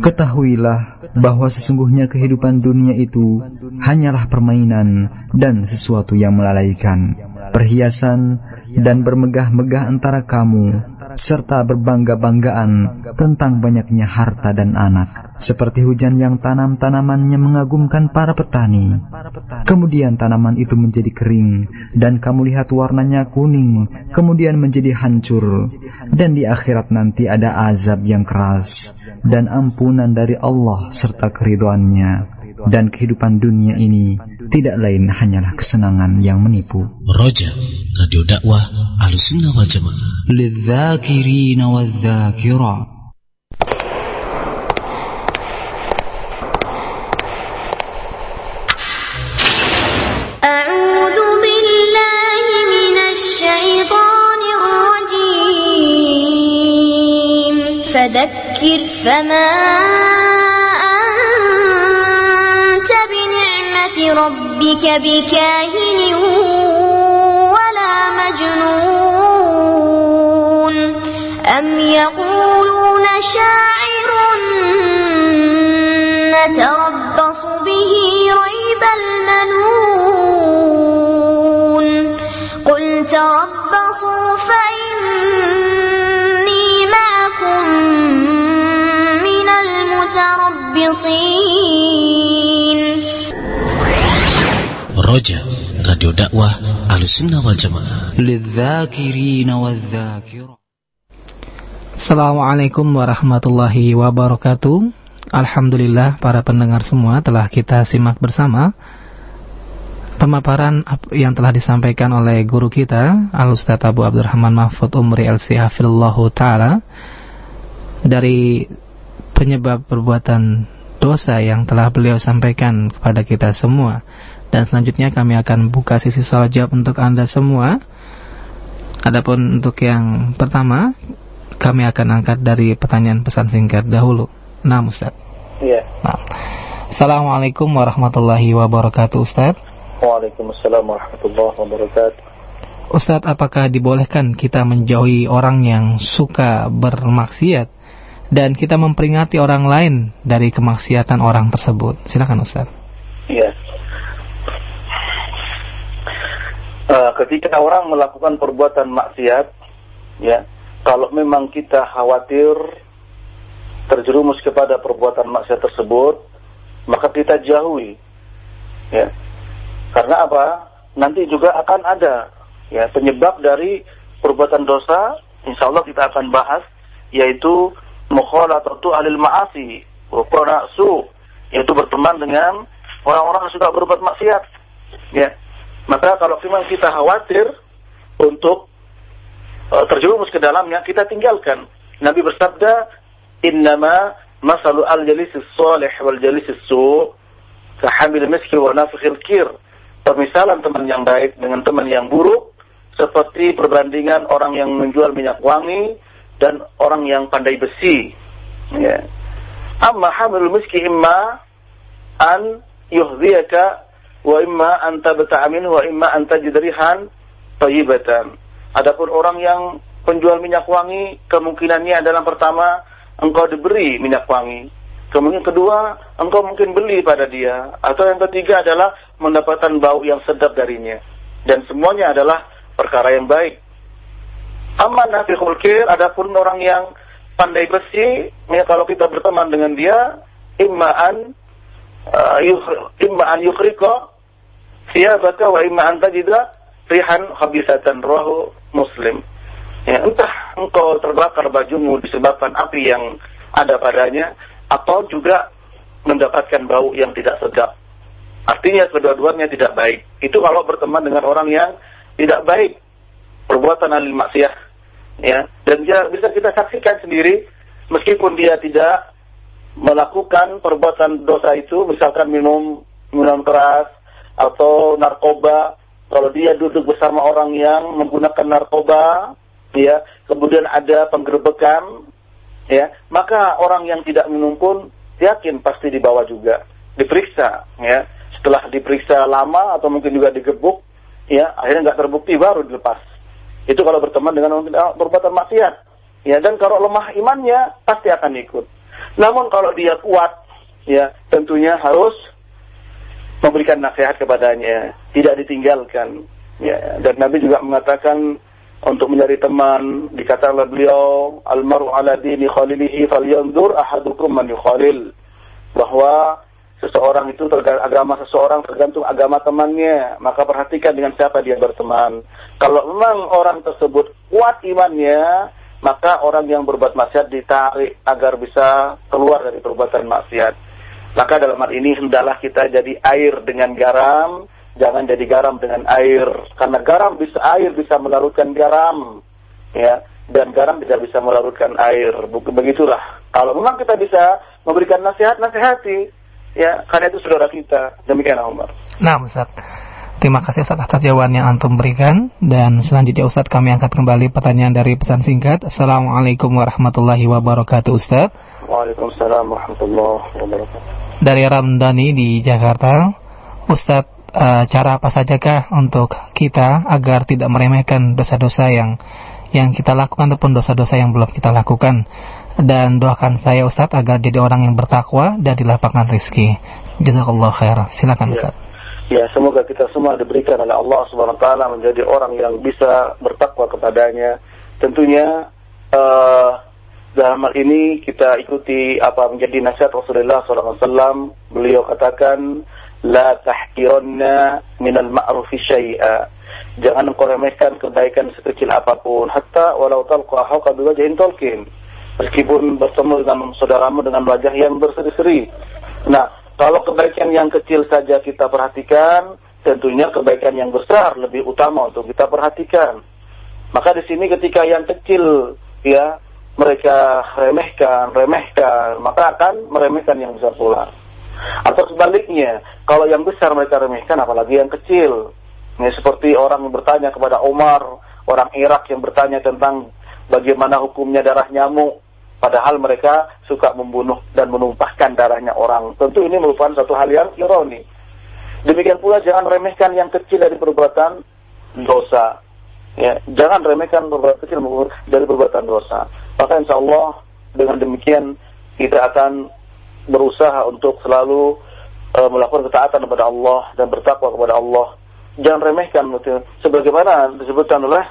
Ketahuilah bahwa sesungguhnya kehidupan dunia itu hanyalah permainan dan sesuatu yang melalaikan, perhiasan dan bermegah-megah antara kamu, serta berbangga-banggaan tentang banyaknya harta dan anak, seperti hujan yang tanam-tanamannya mengagumkan para petani. Kemudian tanaman itu menjadi kering, dan kamu lihat warnanya kuning, kemudian menjadi hancur, dan di akhirat nanti ada azab yang keras, dan ampunan dari Allah serta keriduannya dan kehidupan dunia ini tidak lain hanyalah kesenangan yang menipu. Roja, Radio Dakwah Ahlussunnah wal Jamaah. للذاكرين والذاكرات أعوذ بالله من الشيطان الرجيم فذكر فما ربك بكاهن ولا مجنون أم يقولون شاعر Roja, Radio Dakwah Ahlussunnah wal Jamaah. Assalamualaikum warahmatullahi wabarakatuh. Alhamdulillah para pendengar semua telah kita simak bersama pemaparan ap- yang telah disampaikan oleh guru kita Al Ustaz Abu Abdurrahman Mahfud Umri LC Hafillahu Ta'ala dari penyebab perbuatan dosa yang telah beliau sampaikan kepada kita semua dan selanjutnya kami akan buka sisi soal jawab untuk Anda semua Adapun untuk yang pertama kami akan angkat dari pertanyaan pesan singkat dahulu Nah Ustaz Iya. nah. Assalamualaikum warahmatullahi wabarakatuh Ustaz Waalaikumsalam warahmatullahi wabarakatuh. Ustadz, apakah dibolehkan kita menjauhi orang yang suka bermaksiat dan kita memperingati orang lain dari kemaksiatan orang tersebut? Silakan Ustadz. Iya. Eh, ketika orang melakukan perbuatan maksiat, ya, kalau memang kita khawatir terjerumus kepada perbuatan maksiat tersebut, maka kita jauhi. Ya. Karena apa? Nanti juga akan ada ya penyebab dari perbuatan dosa, insya Allah kita akan bahas yaitu mukhalatatu alil ma'asi wa su yaitu berteman dengan orang-orang yang suka berbuat maksiat. Ya. Maka kalau memang kita khawatir untuk uh, terjerumus ke dalamnya, kita tinggalkan. Nabi bersabda, "Innama masalu al-jalisis salih wal jalisis su' kahamil miski wa nafikhil kir." Permisalan teman yang baik dengan teman yang buruk seperti perbandingan orang yang menjual minyak wangi dan orang yang pandai besi. Ya. Amma hamilul miski imma an yuhdhiyaka wa imma an tabta'a minhu wa imma an tajid rihan thayyibatan. Adapun orang yang penjual minyak wangi kemungkinannya adalah pertama engkau diberi minyak wangi. Kemudian kedua, engkau mungkin beli pada dia. Atau yang ketiga adalah mendapatkan bau yang sedap darinya. Dan semuanya adalah perkara yang baik. Aman nafi khulkir, adapun orang yang pandai besi, ya kalau kita berteman dengan dia, imma'an uh, imma'an yukhriko siyabaka wa imma'an tajida rihan khabisatan rohu muslim. Ya, entah engkau terbakar bajumu disebabkan api yang ada padanya, atau juga mendapatkan bau yang tidak sedap. Artinya kedua-duanya tidak baik. Itu kalau berteman dengan orang yang tidak baik. Perbuatan alil maksiat. Ya. Dan bisa kita saksikan sendiri. Meskipun dia tidak melakukan perbuatan dosa itu. Misalkan minum minum keras. Atau narkoba. Kalau dia duduk bersama orang yang menggunakan narkoba. ya Kemudian ada penggerbekan ya maka orang yang tidak minum pun yakin pasti dibawa juga diperiksa ya setelah diperiksa lama atau mungkin juga digebuk ya akhirnya nggak terbukti baru dilepas itu kalau berteman dengan orang berbuatan maksiat ya dan kalau lemah imannya pasti akan ikut namun kalau dia kuat ya tentunya harus memberikan nasihat kepadanya tidak ditinggalkan. Ya dan Nabi juga mengatakan untuk mencari teman dikatakan beliau almaru ala dini khalilihi falyanzur ahadukum man yukhalil. Bahwa seseorang itu agama seseorang tergantung agama temannya. Maka perhatikan dengan siapa dia berteman. Kalau memang orang tersebut kuat imannya maka orang yang berbuat maksiat ditarik agar bisa keluar dari perbuatan maksiat maka dalam hal ini hendaklah kita jadi air dengan garam. Jangan jadi garam dengan air. Karena garam bisa air bisa melarutkan garam. Ya dan garam tidak bisa melarutkan air. Begitulah. Kalau memang kita bisa memberikan nasihat nasihati. Ya karena itu saudara kita. Demikian Umar Nah Ustaz. Terima kasih Ustaz atas jawaban yang Antum berikan. Dan selanjutnya Ustaz kami angkat kembali pertanyaan dari pesan singkat. Assalamualaikum warahmatullahi wabarakatuh Ustaz Waalaikumsalam warahmatullahi wabarakatuh. Dari Ramdhani di Jakarta Ustaz uh, cara apa sajakah untuk kita agar tidak meremehkan dosa-dosa yang yang kita lakukan ataupun dosa-dosa yang belum kita lakukan? Dan doakan saya Ustadz agar jadi orang yang bertakwa dan dilapangkan rizki jazakallah khair. Silakan Ya. Ustadz. Ya, semoga kita semua diberikan oleh Allah Subhanahu wa taala menjadi orang yang bisa bertakwa kepadanya. Tentunya eh dalam hal ini kita ikuti apa menjadi nasihat Rasulullah SAW. Beliau katakan, la tahqiranna minal ma'rufi syai'a. Jangan engkau remehkan kebaikan sekecil apa pun, hatta walau talqa hauqa biwajhin talqin. Meskipun bertemu dengan saudaramu dengan wajah yang berseri-seri. Nah, kalau kebaikan yang kecil saja kita perhatikan, tentunya kebaikan yang besar lebih utama untuk kita perhatikan. Maka di sini ketika yang kecil ya mereka remehkan, remehkan, maka akan meremehkan yang besar pula. Atau sebaliknya, kalau yang besar mereka remehkan, apalagi yang kecil. Ya, seperti orang yang bertanya kepada Umar, orang Irak yang bertanya tentang bagaimana hukumnya darah nyamuk, padahal mereka suka membunuh dan menumpahkan darahnya orang. Tentu ini merupakan satu hal yang ironi. Demikian pula jangan remehkan yang kecil dari perbuatan dosa. Ya, jangan remehkan perbuatan kecil dari perbuatan dosa. Maka insya Allah dengan demikian kita akan berusaha untuk selalu uh, melakukan ketaatan kepada Allah dan bertakwa kepada Allah. Jangan remehkan gitu. Sebagaimana disebutkan oleh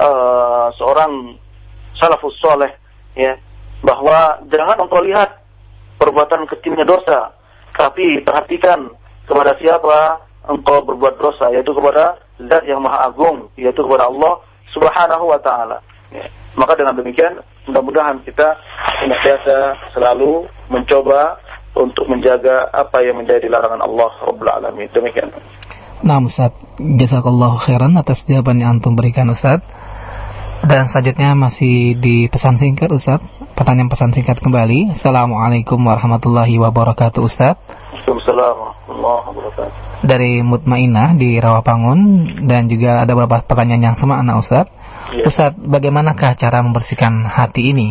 uh, seorang salafus soleh ya bahwa jangan engkau lihat perbuatan kecilnya dosa, tapi perhatikan kepada siapa engkau berbuat dosa, yaitu kepada Zat yang Maha Agung, yaitu kepada Allah Subhanahu wa taala. Ya. Maka dengan demikian mudah-mudahan kita senantiasa selalu mencoba untuk menjaga apa yang menjadi larangan Allah Rabbul Alamin. Demikian. Nah Ustaz, jazakallahu khairan atas jawaban yang antum berikan Ustaz. Dan selanjutnya masih di pesan singkat Ustaz. Pertanyaan pesan singkat kembali. Assalamualaikum warahmatullahi wabarakatuh Ustaz. Waalaikumsalam warahmatullahi wabarakatuh. Dari Mutmainah di Rawapangun dan juga ada beberapa pertanyaan yang semakna Ustaz. Ya. Ustaz, bagaimanakah cara membersihkan hati ini?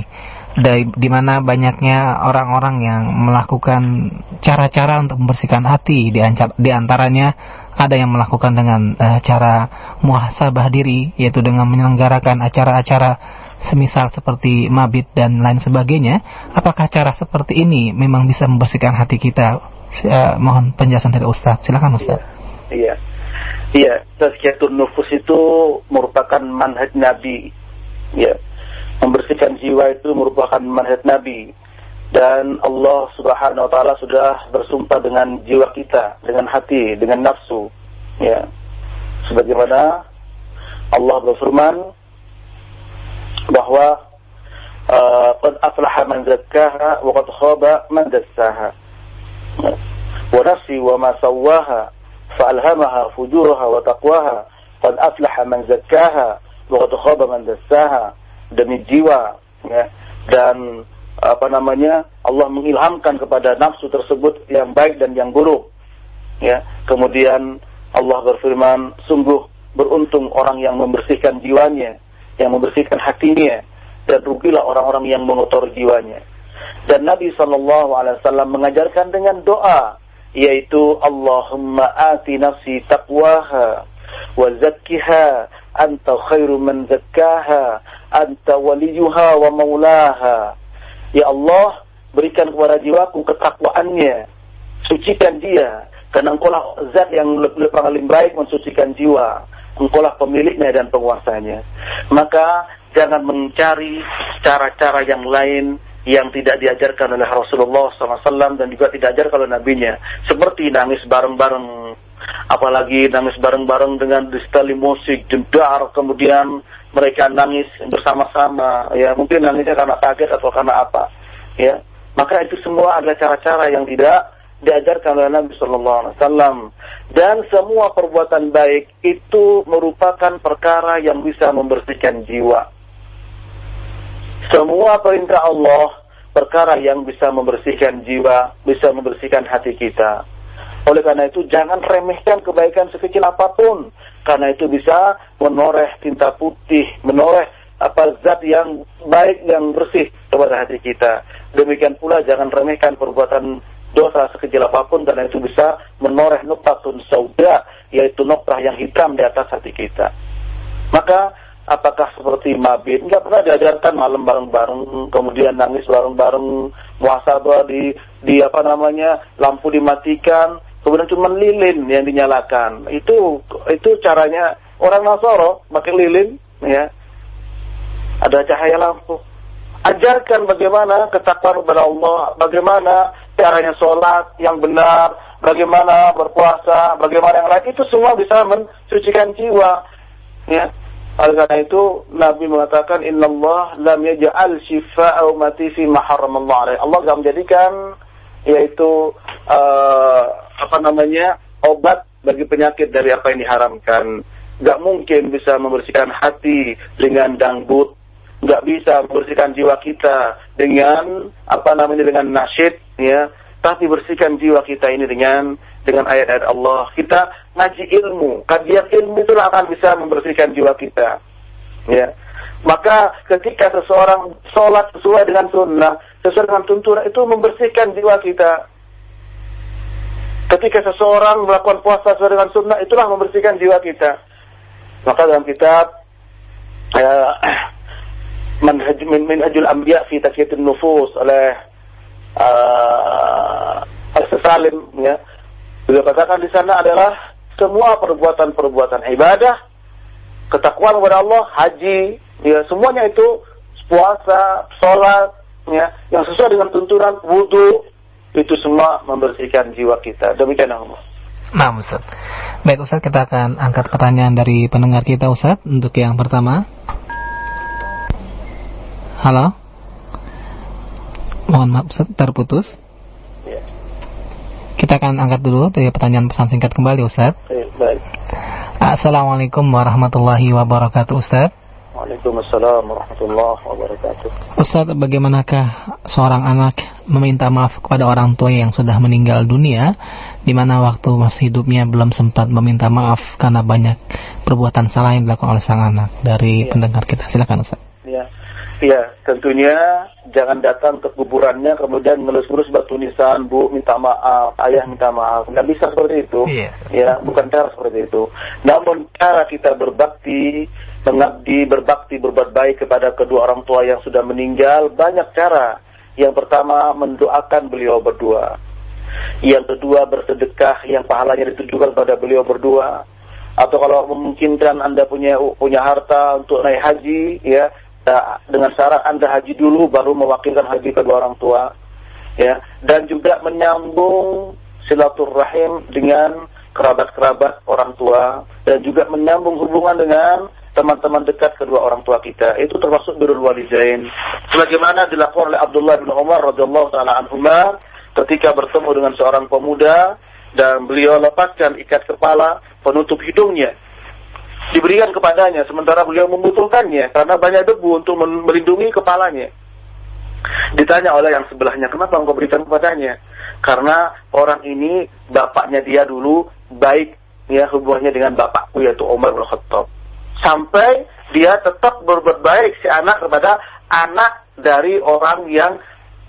Dari di mana banyaknya orang-orang yang melakukan cara-cara untuk membersihkan hati di, antaranya ada yang melakukan dengan eh, cara muhasabah diri yaitu dengan menyelenggarakan acara-acara semisal seperti mabit dan lain sebagainya apakah cara seperti ini memang bisa membersihkan hati kita Eh, mohon penjelasan dari Ustaz silakan Ustaz Iya. Iya, tazkiyatun nufus itu merupakan manhaj Nabi. Ya. Membersihkan jiwa itu merupakan manhaj Nabi. Dan Allah Subhanahu wa taala sudah bersumpah dengan jiwa kita, dengan hati, dengan nafsu. Ya. Sebagaimana Allah berfirman bahwa uh, qad aflaha man zakkaha wa qad khaba man dassaha. Wa nafsi wa ma sawwaha فألهمها فجورها وتقواها قد أفلح من زكاها وقد خاب من دساها demi jiwa ya dan apa namanya Allah mengilhamkan kepada nafsu tersebut yang baik dan yang buruk ya kemudian Allah berfirman sungguh beruntung orang yang membersihkan jiwanya yang membersihkan hatinya dan rugilah orang-orang yang mengotor jiwanya dan Nabi Shallallahu Alaihi Wasallam mengajarkan dengan doa yaitu Allahumma ati nafsi taqwaha wa zakkiha anta khairu man zakkaha anta waliyuha wa maulaha. Ya Allah berikan kepada jiwaku ketakwaannya. Sucikan dia karena engkau lah zat yang lebih paling baik mensucikan jiwa. Engkau lah pemiliknya dan penguasanya. Maka jangan mencari cara-cara yang lain yang tidak diajarkan oleh Rasulullah SAW dan juga tidak diajarkan oleh nabinya. Seperti nangis bareng-bareng apalagi nangis bareng-bareng dengan disetel musik jedar kemudian mereka nangis bersama-sama. Ya mungkin nangisnya karena kaget atau karena apa ya. Maka itu semua adalah cara-cara yang tidak diajarkan oleh Nabi Shallallahu Alaihi Wasallam. Dan semua perbuatan baik itu merupakan perkara yang bisa membersihkan jiwa semua perintah Allah perkara yang bisa membersihkan jiwa, bisa membersihkan hati kita. Oleh karena itu jangan remehkan kebaikan sekecil apa pun karena itu bisa menoreh tinta putih, menoreh apa zat yang baik yang bersih kepada hati kita. Demikian pula jangan remehkan perbuatan dosa sekecil apa pun karena itu bisa menoreh nuktatun sauda yaitu noktah yang hitam di atas hati kita. Maka apakah seperti mabit? Nggak pernah diajarkan malam bareng-bareng kemudian nangis bareng-bareng muasabah di di apa namanya lampu dimatikan kemudian cuma lilin yang dinyalakan. Itu itu caranya orang Nasoro pakai lilin ya. Ada cahaya lampu ajarkan bagaimana ketakwaan kepada Allah bagaimana caranya sholat yang benar bagaimana berpuasa bagaimana yang lain. Itu semua bisa mensucikan jiwa ya oleh karena itu Nabi mengatakan Inna Allah lam yaj'al shifa'a umati fi ma Allah alaih. Allah tidak menjadikan yaitu uh, apa namanya obat bagi penyakit dari apa yang diharamkan. Gak mungkin bisa membersihkan hati dengan dangdut, gak bisa membersihkan jiwa kita dengan apa namanya dengan nasyid, ya. Tapi bersihkan jiwa kita ini dengan dengan ayat-ayat Allah. Kita ngaji ilmu, kajian ilmu itulah akan bisa membersihkan jiwa kita. Ya. Maka ketika seseorang sholat sesuai dengan sunnah, sesuai dengan tuntunan itu membersihkan jiwa kita. Ketika seseorang melakukan puasa sesuai dengan sunnah, itulah membersihkan jiwa kita. Maka dalam kitab uh, Manhaj min Minhajul Anbiya fi Nufus oleh uh, Al-Salim ya. Beliau katakan di sana adalah semua perbuatan-perbuatan ibadah, ketakwaan kepada Allah, haji, ya semuanya itu puasa, sholat, ya yang sesuai dengan tuntunan wudhu itu semua membersihkan jiwa kita. Demikian Allah. Nah, Ustaz. Baik, Ustaz, kita akan angkat pertanyaan dari pendengar kita, Ustaz, untuk yang pertama. Halo? Mohon maaf, Ustaz, terputus. Kita akan angkat dulu dari pertanyaan pesan singkat kembali, Ustaz. Baik. Assalamualaikum warahmatullahi wabarakatuh, Ustaz. Waalaikumsalam warahmatullahi wabarakatuh. Ustaz, bagaimanakah seorang anak meminta maaf kepada orang tua yang sudah meninggal dunia, di mana waktu masih hidupnya belum sempat meminta maaf karena banyak perbuatan salah yang dilakukan oleh sang anak dari Ya. pendengar kita. Silakan, Ustaz. Ya, ya tentunya jangan datang ke kuburannya kemudian ngelus-ngelus batu nisan, bu minta maaf, ayah minta maaf, nggak bisa seperti itu. Iya. Ya, bukan cara seperti itu. Namun cara kita berbakti, mengabdi, berbakti, berbuat baik kepada kedua orang tua yang sudah meninggal banyak cara. Yang pertama mendoakan beliau berdua. Yang kedua bersedekah yang pahalanya ditujukan pada beliau berdua. Atau kalau memungkinkan Anda punya punya harta untuk naik haji, ya dengan syarat Anda haji dulu baru mewakilkan haji kedua orang tua. Ya, dan juga menyambung silaturahim dengan kerabat-kerabat orang tua dan juga menyambung hubungan dengan teman-teman dekat kedua orang tua kita. Itu termasuk birrul walidain. Sebagaimana dilakukan oleh Abdullah bin Umar radhiyallahu taala anhuma ketika bertemu dengan seorang pemuda dan beliau lepaskan ikat kepala penutup hidungnya diberikan kepadanya sementara beliau membutuhkannya karena banyak debu untuk melindungi kepalanya. Ditanya oleh yang sebelahnya, kenapa engkau berikan kepadanya? Karena orang ini bapaknya dia dulu baik ya hubungannya dengan bapakku yaitu Umar bin Khattab. Sampai dia tetap berbuat baik si anak kepada anak dari orang yang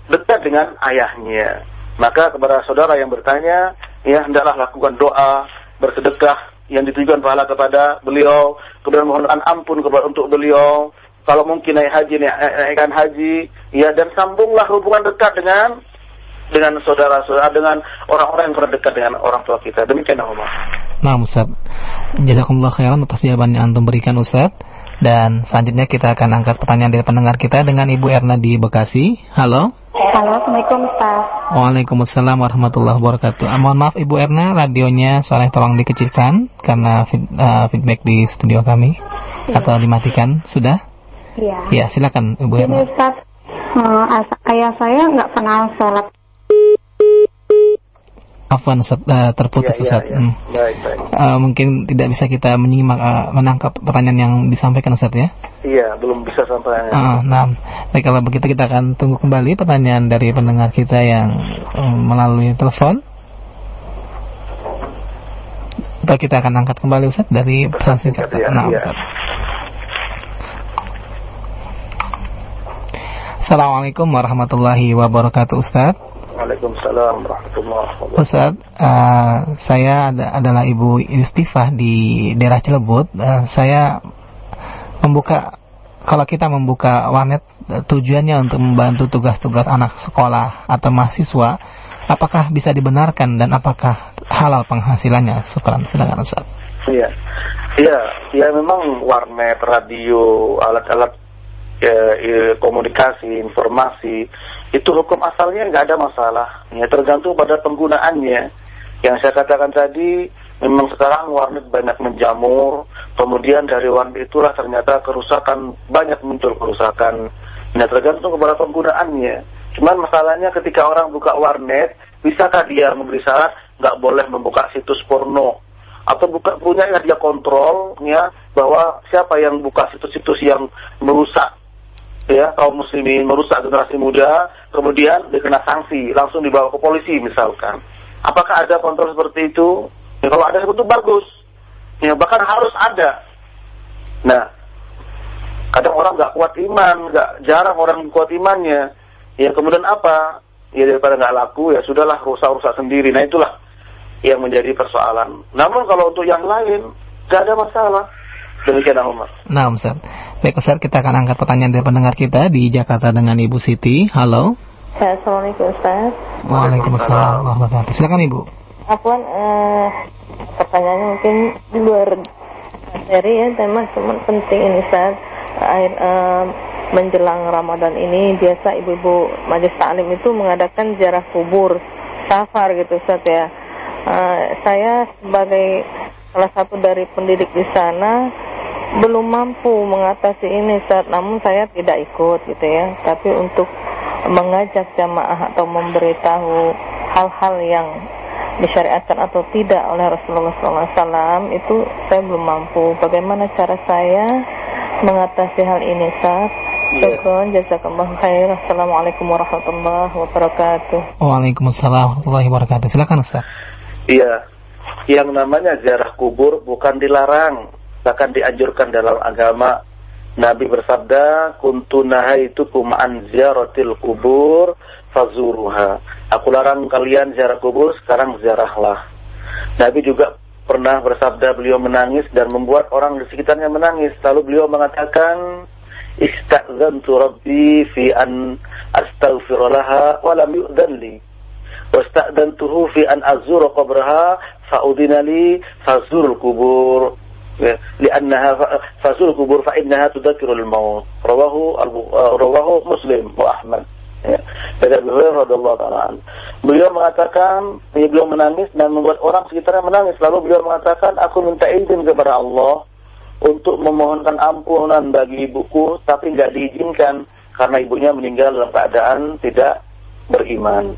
dekat dengan ayahnya. Maka kepada saudara yang bertanya, ya hendaklah lakukan doa, bersedekah yang ditujukan pahala kepada beliau, kemudian mohonkan ampun kepada untuk beliau. Kalau mungkin naik haji, naik, naikkan haji, ya dan sambunglah hubungan dekat dengan dengan saudara-saudara, dengan orang-orang yang terdekat dengan orang tua kita. Demikian Umar. Nah, Ustaz. Jazakumullah khairan atas jawaban yang Antum berikan, Ustaz. Dan selanjutnya kita akan angkat pertanyaan dari pendengar kita dengan Ibu Erna di Bekasi. Halo. Halo, Assalamualaikum Ustaz. Waalaikumsalam warahmatullahi wabarakatuh. Ah, mohon maaf Ibu Erna, radionya suaranya tolong dikecilkan karena feed- ah, feedback di studio kami atau dimatikan. Sudah? Iya. Ya, silakan Ibu Ini Erna. Ustaz, eh, as- ayah saya nggak pernah sholat. Afwan Ustaz, ah, terputus Ya, ya, Ustaz. ya. Hmm. Baik, baik. Ah, mungkin tidak bisa kita menyimak ah, menangkap pertanyaan yang disampaikan Ustaz ya. Iya, belum bisa sampai. Ah, nah, baik kalau begitu kita akan tunggu kembali pertanyaan dari pendengar kita yang um, melalui telepon. Atau kita akan angkat kembali Ustaz dari pesan singkat. Ya, Nah, iya. Ustaz. Assalamualaikum warahmatullahi wabarakatuh Ustaz. Waalaikumsalam warahmatullahi wabarakatuh. Ustaz, eh, saya ada- adalah Ibu Yustifah di daerah Cilebut. Eh, saya membuka, kalau kita membuka warnet eh, tujuannya untuk membantu tugas-tugas anak sekolah atau mahasiswa, apakah bisa dibenarkan dan apakah halal penghasilannya? Syukran, silakan Ustaz. Iya, iya, ya memang warnet, radio, alat-alat ya, komunikasi, informasi itu hukum asalnya nggak ada masalah. Ya tergantung pada penggunaannya. Yang saya katakan tadi, memang sekarang warnet banyak menjamur, kemudian dari warnet itulah ternyata kerusakan banyak muncul kerusakan. Nah tergantung kepada penggunaannya. Cuman masalahnya ketika orang buka warnet, bisakah dia memberi syarat nggak boleh membuka situs porno? atau buka, punya dia kontrol ya bahwa siapa yang buka situs-situs yang merusak ya kaum muslimin merusak generasi muda kemudian dikena sanksi langsung dibawa ke polisi misalkan. Apakah ada kontrol seperti itu? Ya, kalau ada itu bagus. Ya bahkan harus ada. Nah kadang orang nggak kuat iman nggak jarang orang kuat imannya. Ya kemudian apa? Ya daripada nggak laku ya sudahlah rusak-rusak sendiri. Nah itulah yang menjadi persoalan. Namun kalau untuk yang lain, tidak ada masalah. Demikian Umar. Nah, Ustaz. Baik, Ustaz, kita akan angkat pertanyaan dari pendengar kita di Jakarta dengan Ibu Siti. Halo. Assalamualaikum Ustaz. Waalaikumsalam warahmatullahi Silakan Ibu. Afwan, eh, pertanyaannya mungkin di luar materi ya, tema cuma penting ini Ustaz. Air, eh, menjelang Ramadan ini biasa ibu-ibu majlis taklim itu mengadakan ziarah kubur safar gitu Ustaz ya uh, saya sebagai salah satu dari pendidik di sana belum mampu mengatasi ini saat namun saya tidak ikut gitu ya tapi untuk mengajak jamaah atau memberitahu hal-hal yang disyariatkan atau tidak oleh Rasulullah SAW itu saya belum mampu bagaimana cara saya mengatasi hal ini saat iya. Syukron, jazakallah khair. Assalamualaikum warahmatullahi wabarakatuh. Waalaikumsalam warahmatullahi wabarakatuh. Silakan Ustaz. Iya, yang namanya ziarah kubur bukan dilarang, bahkan dianjurkan dalam agama. Nabi bersabda, "Kuntu nahaitukum an ziaratil kubur fazuruha." Aku larang kalian ziarah kubur, sekarang ziarahlah. Nabi juga pernah bersabda beliau menangis dan membuat orang di sekitarnya menangis. Lalu beliau mengatakan, "Istazantu rabbi fi an astaghfirullah wa lam yu'dan li." Wasta'dantuhu fi an azura qabraha fa'udina li fazurul kubur. Ya, fa innaha tudzakkirul maut. Rawahu rawahu muslim wa ahmad. Ya. dari Abu Hurairah radhiyallahu taala beliau mengatakan beliau menangis dan membuat orang sekitarnya menangis. Lalu beliau mengatakan aku minta izin kepada Allah untuk memohonkan ampunan bagi ibuku tapi nggak diizinkan karena ibunya meninggal dalam keadaan tidak beriman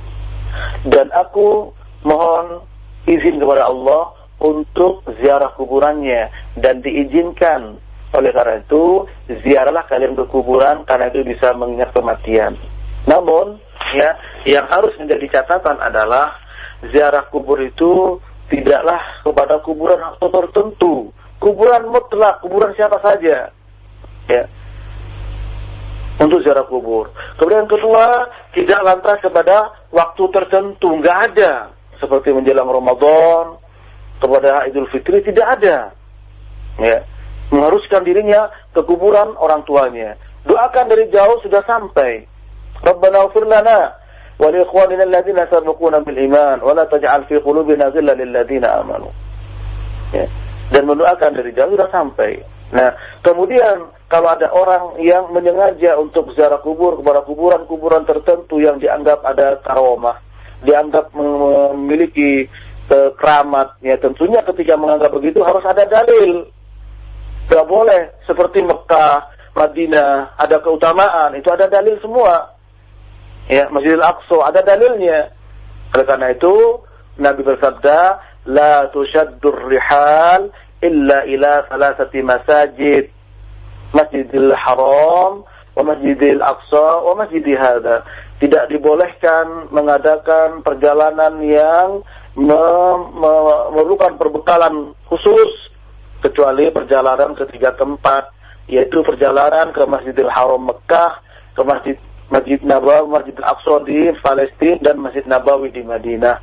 dan aku mohon izin kepada Allah untuk ziarah kuburannya dan diizinkan oleh karena itu ziarahlah kalian ke kuburan karena itu bisa mengingat kematian. Namun ya yang harus menjadi catatan adalah ziarah kubur itu tidaklah kepada kuburan tertentu. Kuburan mutlak, kuburan siapa saja. Ya untuk ziarah kubur. Kemudian kedua, tidak lantas kepada waktu tertentu, nggak ada. Seperti menjelang Ramadan, kepada Idul Fitri tidak ada. Ya, mengharuskan dirinya ke kuburan orang tuanya. Doakan dari jauh sudah sampai. Rabbana ufir lana wa li ikhwanina alladziina sabaquna bil iman wa la taj'al fi qulubina ghillan lil ladzina amanu. Ya. Dan mendoakan dari jauh sudah sampai. Nah, kemudian kalau ada orang yang menyengaja untuk ziarah kubur kepada kuburan-kuburan tertentu yang dianggap ada karomah, dianggap memiliki uh, keramat, ya tentunya ketika menganggap begitu harus ada dalil. Tidak boleh seperti Mekah, Madinah, ada keutamaan, itu ada dalil semua. Ya, Masjidil Aqsa ada dalilnya. Oleh karena itu, Nabi bersabda, "La tushaddur rihal illa ila salasati masajid Masjidil Haram wa Masjidil Aqsa wa Masjid hada tidak dibolehkan mengadakan perjalanan yang memerlukan perbekalan khusus kecuali perjalanan ke tiga tempat yaitu perjalanan ke Masjidil Haram Mekah, ke Masjid Masjid Nabawi, Masjidil Aqsa di Palestina dan Masjid Nabawi di Madinah.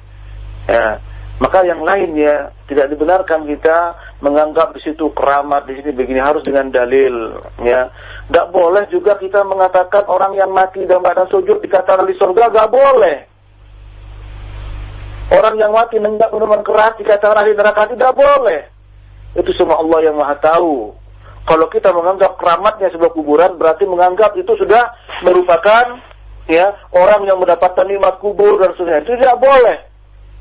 Ya. Maka yang lainnya tidak dibenarkan kita menganggap di situ keramat di sini begini harus dengan dalil ya. Tidak boleh juga kita mengatakan orang yang mati dalam keadaan sujud dikatakan di surga tidak boleh. Orang yang mati nenggak minuman keras dikatakan ahli neraka tidak boleh. Itu semua Allah yang Maha tahu. Kalau kita menganggap keramatnya sebuah kuburan berarti menganggap itu sudah merupakan ya orang yang mendapatkan nikmat kubur dan sebagainya. Itu tidak boleh.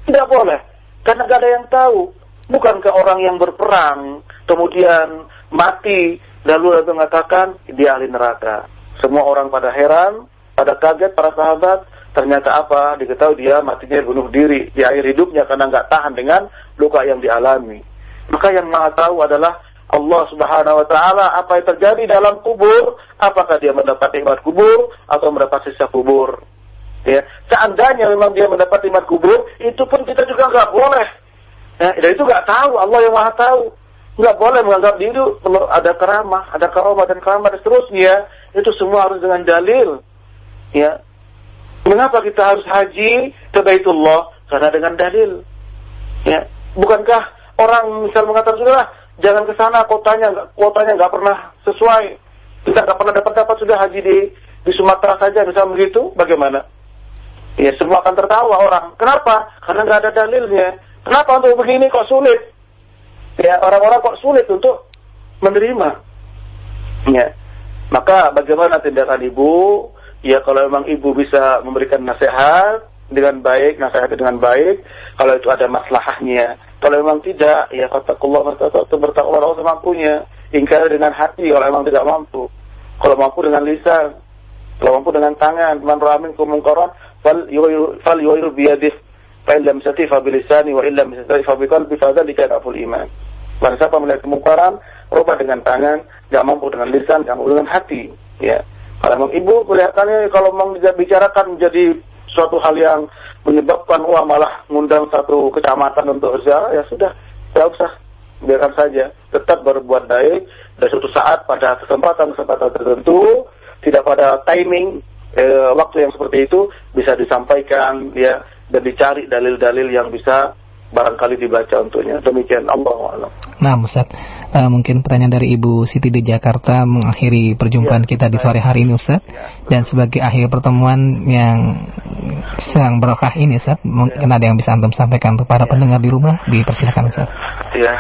Tidak boleh. Karena gak ada yang tahu. Bukankah orang yang berperang, kemudian mati, lalu lalu mengatakan dia ahli neraka. Semua orang pada heran, pada kaget para sahabat, ternyata apa? Diketahui dia matinya bunuh diri di akhir hidupnya karena nggak tahan dengan luka yang dialami. Maka yang maha tahu adalah Allah Subhanahu wa taala apa yang terjadi dalam kubur, apakah dia mendapat nikmat kubur atau mendapat sisa kubur. Ya, seandainya memang dia mendapat nikmat kubur, itu pun kita juga nggak boleh. Ya, dan itu nggak tahu, Allah yang maha tahu. Nggak boleh menganggap diri ada keramah, ada karomah dan keramah dan seterusnya. Itu semua harus dengan dalil. Ya, Mengapa kita harus haji ke Baitullah? Karena dengan dalil. Ya, bukankah orang misal mengatakan sudah jangan ke sana kotanya kotanya nggak pernah sesuai. Kita nggak pernah dapat dapat sudah haji di di Sumatera saja misal begitu, bagaimana? Ya semua akan tertawa orang. Kenapa? Karena nggak ada dalilnya. Kenapa untuk begini kok sulit? Ya orang-orang kok sulit untuk menerima. Ya. Maka bagaimana tindakan ibu Ya kalau memang ibu bisa memberikan nasihat dengan baik, nasihat dengan baik, kalau itu ada maslahahnya. Kalau memang tidak, ya kata Allah itu bertakwa Allah semampunya. Ingkar dengan hati kalau memang tidak mampu. Kalau mampu dengan lisan, kalau mampu dengan tangan, man ramin kumungkaran, sati fa bilisani wa illam sati fa biqalbi fa dzalika daful iman. Barang siapa melihat kemungkaran, rubah dengan tangan, tidak mampu dengan lisan, tidak mampu dengan hati. Ya, kalau memang ibu kelihatannya kalau memang bicarakan menjadi suatu hal yang menyebabkan wah malah ngundang satu kecamatan untuk ziarah ya sudah tidak usah. Biarkan saja. Tetap berbuat baik. Dan suatu saat pada kesempatan kesempatan tertentu tidak pada timing eh, waktu yang seperti itu bisa disampaikan ya dan dicari dalil-dalil yang bisa barangkali dibaca untuknya. Demikian Allah Nah, Ustaz, uh, mungkin pertanyaan dari Ibu Siti di Jakarta mengakhiri perjumpaan ya, kita di sore hari ini, Ustaz. Ya. Dan sebagai akhir pertemuan yang sedang berkah ini, Ustaz, mungkin ya. ada yang bisa antum sampaikan untuk para ya. pendengar di rumah, dipersilakan, Ustaz. Ya.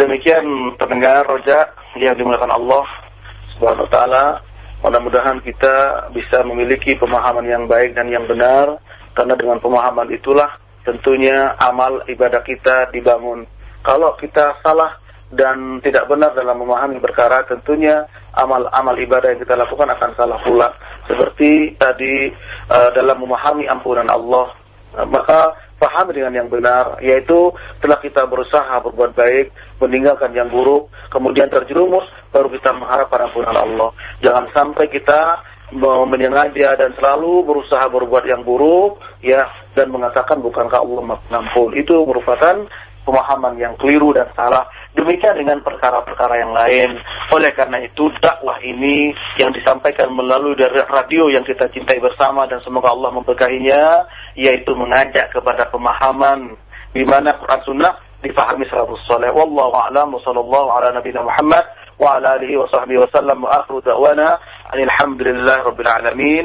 Demikian pendengar roja yang dimulakan Allah Subhanahu wa taala. Mudah-mudahan kita bisa memiliki pemahaman yang baik dan yang benar karena dengan pemahaman itulah tentunya amal ibadah kita dibangun. Kalau kita salah dan tidak benar dalam memahami perkara, tentunya amal-amal ibadah yang kita lakukan akan salah pula. Seperti tadi uh, dalam memahami ampunan Allah, uh, maka pahami dengan yang benar, yaitu telah kita berusaha berbuat baik, meninggalkan yang buruk, kemudian terjerumus, baru kita mengharap ampunan Allah. Jangan sampai kita menyengaja dan selalu berusaha berbuat yang buruk ya dan mengatakan bukankah Allah mengampun itu merupakan pemahaman yang keliru dan salah. Demikian dengan perkara-perkara yang lain. Oleh karena itu dakwah ini yang disampaikan melalui dari radio yang kita cintai bersama dan semoga Allah memberkahinya, yaitu mengajak kepada pemahaman di mana Quran Sunnah difahami salafus soleh. Wallahu a'lam wa sallallahu ala Nabi Muhammad wa ala alihi wa sahbihi wa sallam wa akhiru da'wana alhamdulillah rabbil alamin.